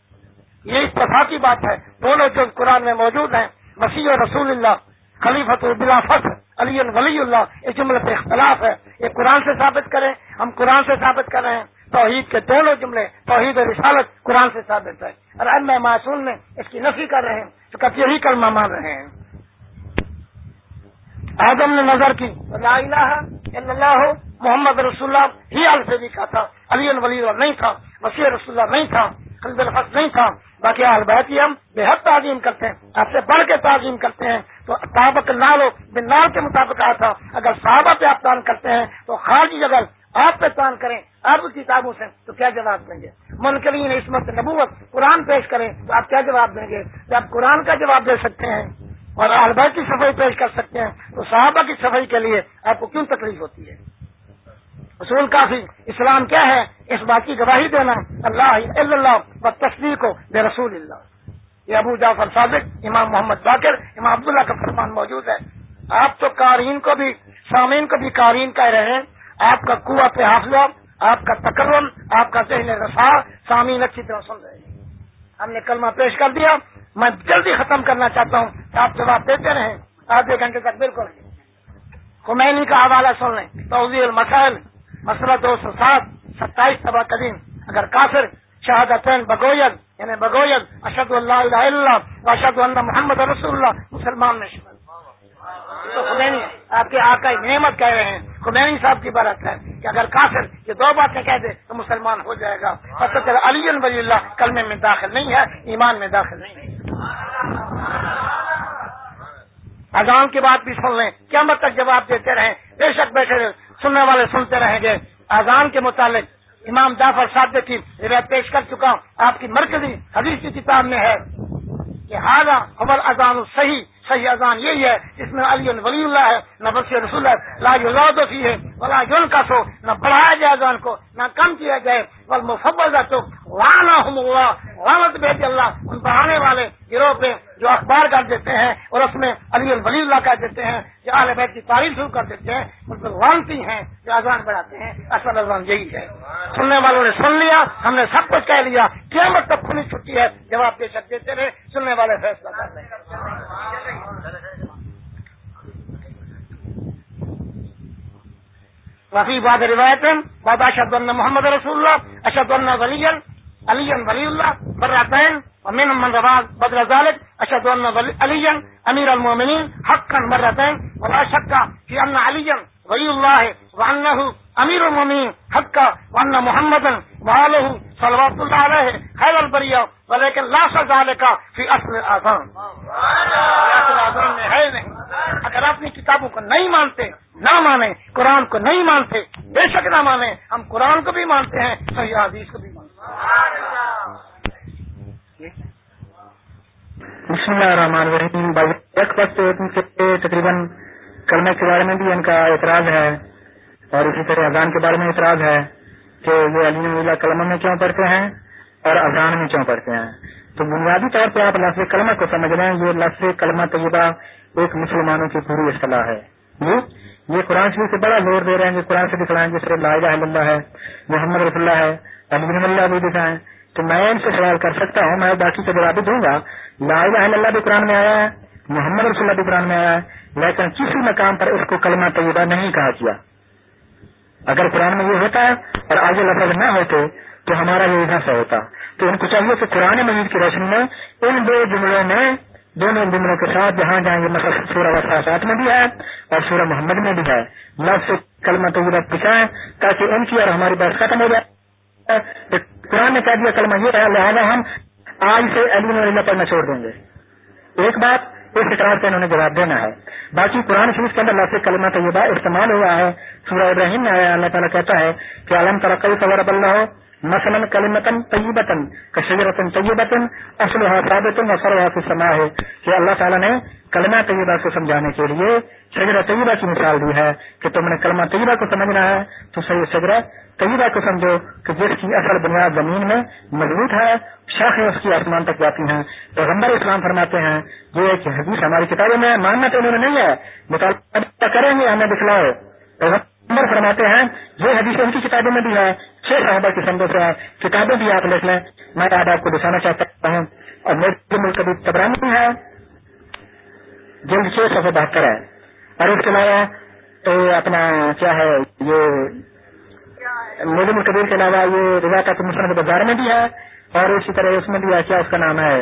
یہ اس کی بات ہے۔ دونوں جو قرآن میں موجود ہیں، مسیح رسول اللہ خلیفت بلا علی ولی اللہ اس جملے پہ اختلاف ہے۔ یہ قرآن سے ثابت کریں، ہم قرآن سے ثابت کر رہے ہیں۔ توحید کے دونوں جملے، توحید رسالت قرآن سے ثابت ہے۔ اور اب معصوم میں اس کی نفی کر رہے ہیں، تو کب یہی کلمہ مان رہے ہیں؟ آدم نے نظر کی، لا الہ الا اللہ، محمد رسول اللہ، ہی سے بھی تھا۔ علی ولی اللہ نہیں تھا وسیع رسول اللہ نہیں تھا۔ خلد الفق نہیں تھا۔ باقی البیت ہم بے حد تعظیم کرتے ہیں۔ آپ سے بڑھ کے تعظیم کرتے ہیں۔ تو تابق نالو بن نال کے مطابق آیا تھا اگر صحابہ پہ آپ تان کرتے ہیں، تو خارجی اگر آپ پہ تان کریں، آپ کتابوں سے، تو کیا جواب دیں گے؟ منکرین عصمت نبوت قرآن پیش کریں، تو آپ کیا جواب دیں گے؟ آپ قرآن کا جواب دے سکتے ہیں اور البیت کی صفائی پیش کر سکتے ہیں۔ تو صحابہ کی صفائی کے لیے آپ کو کیوں تکلیف ہوتی ہے؟ اصول کافی اسلام کیا ہے؟ اس بات کی گواہی دینا اللہ اللہ و تصویر کو بے رسول اللہ۔ یہ ابو جعفر صادق، امام محمد باقر، امام عبداللہ کا فرمان موجود ہے۔ آپ تو قارئین کو بھی، سامعین کو بھی قارئین کہہ رہے ہیں۔ آپ کا کنواں پہ حافظہ، آپ کا تکرم، آپ کا ذہن رسا، سامعین اچھی طرح سن رہے ہیں۔ ہم نے کلمہ پیش کر دیا۔ میں جلدی ختم کرنا چاہتا ہوں۔ کہ آپ جواب دیتے رہیں۔ آدھے گھنٹے تک بالکل۔ خمینی کا حوالہ سن لیں۔ توضیع المسائل۔ مسئلہ دو سو سات، ستائیس سبا قدیم اگر کافر شہادت بگوید یعنی بگوید اشد اللہ اللہ اشد اللہ محمد رسول اللہ، مسلمان میں شمل تو خمینی، آپ کے آقا نعمت کہہ رہے ہیں۔ خمینی صاحب کی بارت ہے کہ اگر کافر یہ دو باتیں کہہ دے تو مسلمان ہو جائے گا۔ اور علی ولی اللہ کلمے میں داخل نہیں ہے، ایمان میں داخل نہیں ہے۔ اذان کی بات بھی سن لیں۔ کیا مت تک جواب دیتے رہیں۔ بے شک بیٹھے سننے والے سنتے رہیں گے۔ اذان کے متعلق امام جعفر صادق کی روایت پیش کر چکا ہوں۔ آپ کی مرکزی حدیث کی کتاب میں ہے کہ ہارا عمر اذان صحیح صحیح اذان یہی ہے، جس میں علی ولی اللہ ہے، نہ بس رسول ہے لا یوزی ہے ولا یون کا سو نہ بڑھایا جائے اذان کو، نہ کم کیا جائے۔ بل مفبل غلط بیٹی اللہ ان بڑھانے والے گروہ پہ جو اخبار کر دیتے ہیں اور اس میں علی الولی اللہ کر دیتے ہیں جو اہل بیت کی تعریف شروع کر دیتے ہیں، ان پر وانتی ہیں، جو اذان بڑھاتے ہیں، اصل اذان یہی ہے۔ سننے والوں نے سن لیا، ہم نے سب کچھ کہہ لیا کیا مطلب کھلی چھٹی ہے، جواب بے شک دیتے رہے، سننے والے فیصلہ کر رہے وفی باد روایت بابا اشد اللہ محمد رسول اللہ اشد اللہ ولی علی ولی اللہ براتین امین من رواز بدر ذلك اشد اللہ علی امیر المومنین حقا مرتین ولا شك في ان علی عليا ولي الله وانه امير المؤمنين حقا وان محمدا وآله صلوات الله عليه خير البريه ولكن لا ذلك في اصل الاذان اصل الاذان میں ہے نہیں. اگر اپنی کتابوں کو نہیں مانتے، نہ مانیں، قرآن کو نہیں مانتے، بے شک نہ مانیں، ہم قرآن کو بھی مانتے ہیں صحیح حدیث کو بھی مانتے ہیں. بسم اللہ الرحمن الرحیم تقریباً کلمے کے بارے میں بھی ان کا اعتراض ہے اور اسی طرح اذان کے بارے میں اعتراض ہے کہ وہ علی اللہ کلمہ میں کیوں پڑھتے ہیں اور اذان میں کیوں پڑھتے ہیں۔ تو بنیادی طور پہ آپ لفظ کلمہ کو سمجھ رہے ہیں یہ لفظ کلمہ طیبہ ایک مسلمانوں کی پوری اصطلاح ہے۔ یہ قرآن شریف سے بڑا زور دے رہے ہیں کہ قرآن سے دکھلائیں جس طرح لا الہ الا اللہ ہے، محمد رسول اللہ ہے علی اللہ بھی دکھائیں تو میں ان سے سوال کر سکتا ہوں، میں باقی کا جواب دوں گا۔ لا الہ الا اللہ بھی قرآن میں آیا ہے۔ محمد رسول اللہ قرآن میں آیا ہے، لیکن کسی مقام پر اس کو کلمہ طیبہ نہیں کہا کیا اگر قرآن میں یہ ہوتا ہے اور آگے لفظ نہ ہوتے، تو ہمارا یہ اضافہ ہوتا۔ تو ان کو چاہیے کہ قرآن مجید کی روشنی میں ان دو جملوں میں، دونوں جملوں کے ساتھ جہاں جہاں یہ مسئلہ سورہ وساثات میں بھی ہے اور سورہ محمد میں بھی ہے۔ لفظ کلمہ طیبہ پچھائیں تاکہ ان کی اور ہماری بات ختم ہو جائے۔ قرآن نے کہہ دیا کلمہ یہ ہے، لہٰذا ہم آج سے علی پڑھنا چھوڑ دیں گے۔ ایک بات اس اعتراض کا انہوں نے جواب دینا ہے۔ باقی قرآن شریف کے اندر لفظ کلمہ طیبہ استعمال ہوا ہے، سورہ ابراہیم میں آیا، اللہ تعالیٰ کہتا ہے کہ عالم ترقی صور اللہ ہو مثلا کلمتن طیبتن کشیرتن طیبتن اصلها ثابت وصرها في السماء ہے۔ کہ اللہ تعالیٰ نے کلمہ طیبہ کو سمجھانے کے لیے شجر طیبہ کی مثال دی ہے کہ تم نے کلمہ طیبہ کو سمجھنا ہے تو صحیح شجر طیبہ کو سمجھو کہ جس کی اصل بنیاد زمین میں مضبوط ہے، شاخیں اس کی آسمان تک جاتی ہیں۔ پیغمبر اسلام فرماتے ہیں یہ ایک حدیث ہماری کتابوں میں ماننا تو انہوں نے نہیں ہے، مطالبہ کریں گے، ہمیں دکھلاؤ پیغمبر فرماتے ہیں، یہ حدیث ان کی کتابوں میں بھی ہے چھ صحابہ کی سمجھو سے کتابیں بھی آپ لکھ لیں۔ میں آج آپ کو دکھانا چاہتا ہوں۔ اور میرے ملک ابھی تبرانی ہے۔ جلد چھ سو بہتر ہے۔ اور اس کے علاوہ تو اپنا کیا ہے یہ میڈم کبیر کے علاوہ یہ رضا کا مسلم بازار میں بھی ہے۔ اور اسی طرح اس میں بھی ہے کیا اس کا نام ہے۔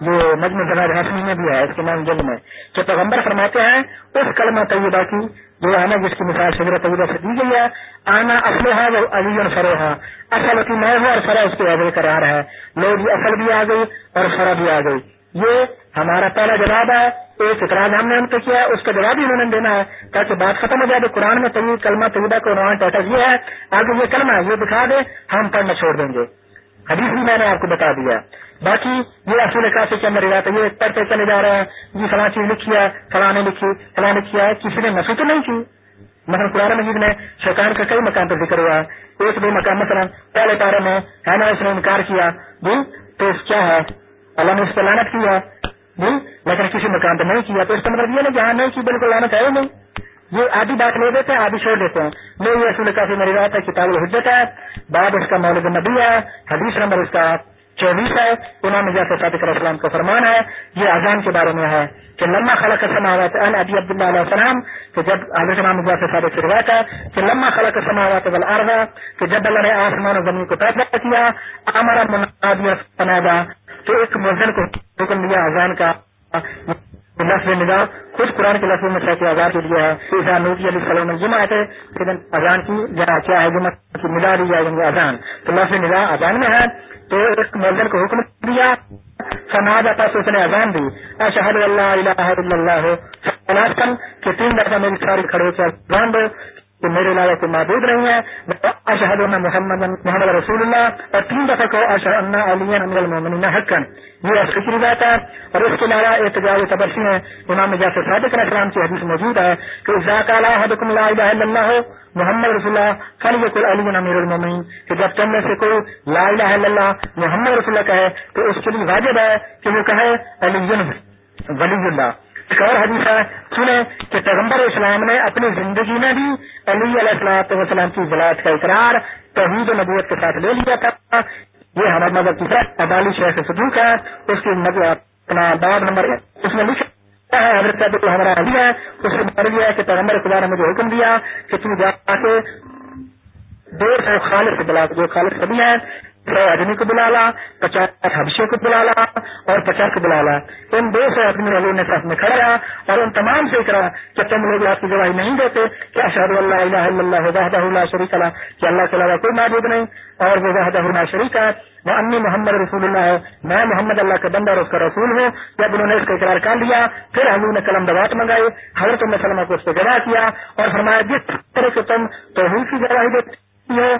یہ مجموع جناب ہاسمی میں بھی ہے۔ اس کے نام جلد میں۔ کہ پیغمبر فرماتے ہیں، اس کلمہ طیبہ کی جو ہے نا جس کی مثال شگر طیبہ سے دی گئی ہے، آنا اصل ہے وہ علی اور فرو ہے اصل کی میں ہوں اور فرا اس کے آگے قرار ہے۔ لوگ اصل بھی آ گئی اور فرا بھی آ گئی۔ یہ ہمارا پہلا جواب ہے۔ ایک اعتراض ہم نے ان کو کیا اس کا جواب ہی انہوں نے دینا ہے۔ تاکہ بات ختم ہو جائے تو قرآن میں طویل کلمہ طیبہ کو انہوں نے یہ ہے۔ آگے یہ کلمہ ہے، یہ دکھا دے، ہم پڑھنا چھوڑ دیں گے۔ حدیث بھی میں نے آپ کو بتا دیا۔ باقی یہ اصول کافی کے اندر رہتا ہے، یہ پڑھتے چلے جا رہے ہیں یہ فلاں چیز لکھی ہے، فلاں نے لکھی، فلاں نے کیا ہے، کسی نے نفی تو نہیں کی۔ مثلا قرآن مجید میں شیطان کا کئی مکان پر ذکر ہوا ہے۔ ایک دو مکان مثلا پہلے پارے میں ہے نا، اس نے انکار کیا۔ جی تو کیا ہے؟ اللہ نے اس پر لانت کیا جی لیکن کسی مکان پر نہیں کیا۔ تو اس کا مطلب یہ نہیں جہاں نہیں کی، بالکل لانت ہے نہیں۔ یہ آدھی بات لے دیتے ہیں، آدھی چھوڑ دیتے ہیں۔ میں یہ اصول کافی میری بات ہے، کتاب الحجت ہے بعد اس کا مولد نبی ہے، حدیث نمبر اس کا چوبیس ہے امام جیسے صادق علیہ السلام کا فرمان ہے، یہ اذان کے بارے میں ہے کہ لما خلق سماوات ان ابی عبداللہ علیہ السلام، کہ جب حضرت امام جیسے صادق سے روایت ہے کہ لما خلق سماوات والارض، کہ جب اللہ نے آسمان و زمین کو پیدا کیا ہمارا منادی فنادا، تو ایک مؤذن کو حکم دیا اذان کا۔ لفظ ندا خود قرآن کے لفظ میں شاید آزاد کے لیے ہے۔ نوکی علیہ السلام نے جمع ہے اذان کی کیا ہے جمع کی ندا دی جائے اذان، تو لفظ ندا اذان میں ہے۔ تو ایک مولدن کو حکم دیا سماج آتا تو اس نے اذان دی۔ اشہد اللہ الہ الا اللہ۔ کہ تین دفعہ میری ساری کھڑے ہو کے اذان دو۔ کہ میرے علاوہ کوئی معبود نہیں ہے اشہد اللہ محمد محمد رسول اللہ، اور تین دفعہ کو اشہد علی امر المومن حقن یہ اصل کی ہے، اور اس کے علاوہ احتجاج تبرسی میں امام جیسے صادق علیہ السلام کی حدیث موجود ہے کہ ذات حدکم لا الہ الا اللہ ہو محمد رسول اللہ فل یقل علی امیر المومن کہ جب تم میں سے کوئی لا الہ الا اللہ، محمد رسول اللہ کہے، تو اس کے لیے واجب ہے کہ وہ کہے علی ولی اللہ۔ ایک اور حدیث ہے، سنیں کہ پیغمبر اسلام نے اپنی زندگی میں بھی علی علیہ السلام وسلام کی ولاد کا اقرار توحید نبوت کے ساتھ لے لیا تھا۔ یہ ہمارے مذہب کی طرف ابالی شہر سے صدوق ہے۔ اس کی اپنا باب نمبر اس میں لکھا ہے، حضرت ہمارا علی ہے اس سے مر گیا کہ پیغمبر خدا نے مجھے حکم دیا کہ تم جا کے دو سو خالص بلا جو خالص سبھی ہیں سو آدمی کو بلا لا، پچاس حبشے کو بلا لا اور پچاس کو بلا لا۔ ان دو سو آدمی والوں نے ساتھ میں کھڑا اور ان تمام سے کرا کہ تم لوگ آپ کی گواہی نہیں دیتے کہ اشہد اللہ الہ الا اللہ وحدہ اللہ شریک اللہ کہ اللہ کے علاوہ کوئی معبود نہیں اور وہ وحدہ اللہ شریک ہے۔ وہ انی محمد رسول اللہ ہے۔ میں محمد اللہ کا بندہ اور اس کا رسول ہوں۔ جب انہوں نے اس کا اقرار کر لیا، پھر حضور نے قلم دوات منگائی۔ حضرت سلمہ کو اس پہ گواہ کیا اور فرمایا، جس طرح سے تم تو کی گواہی دیتی ہو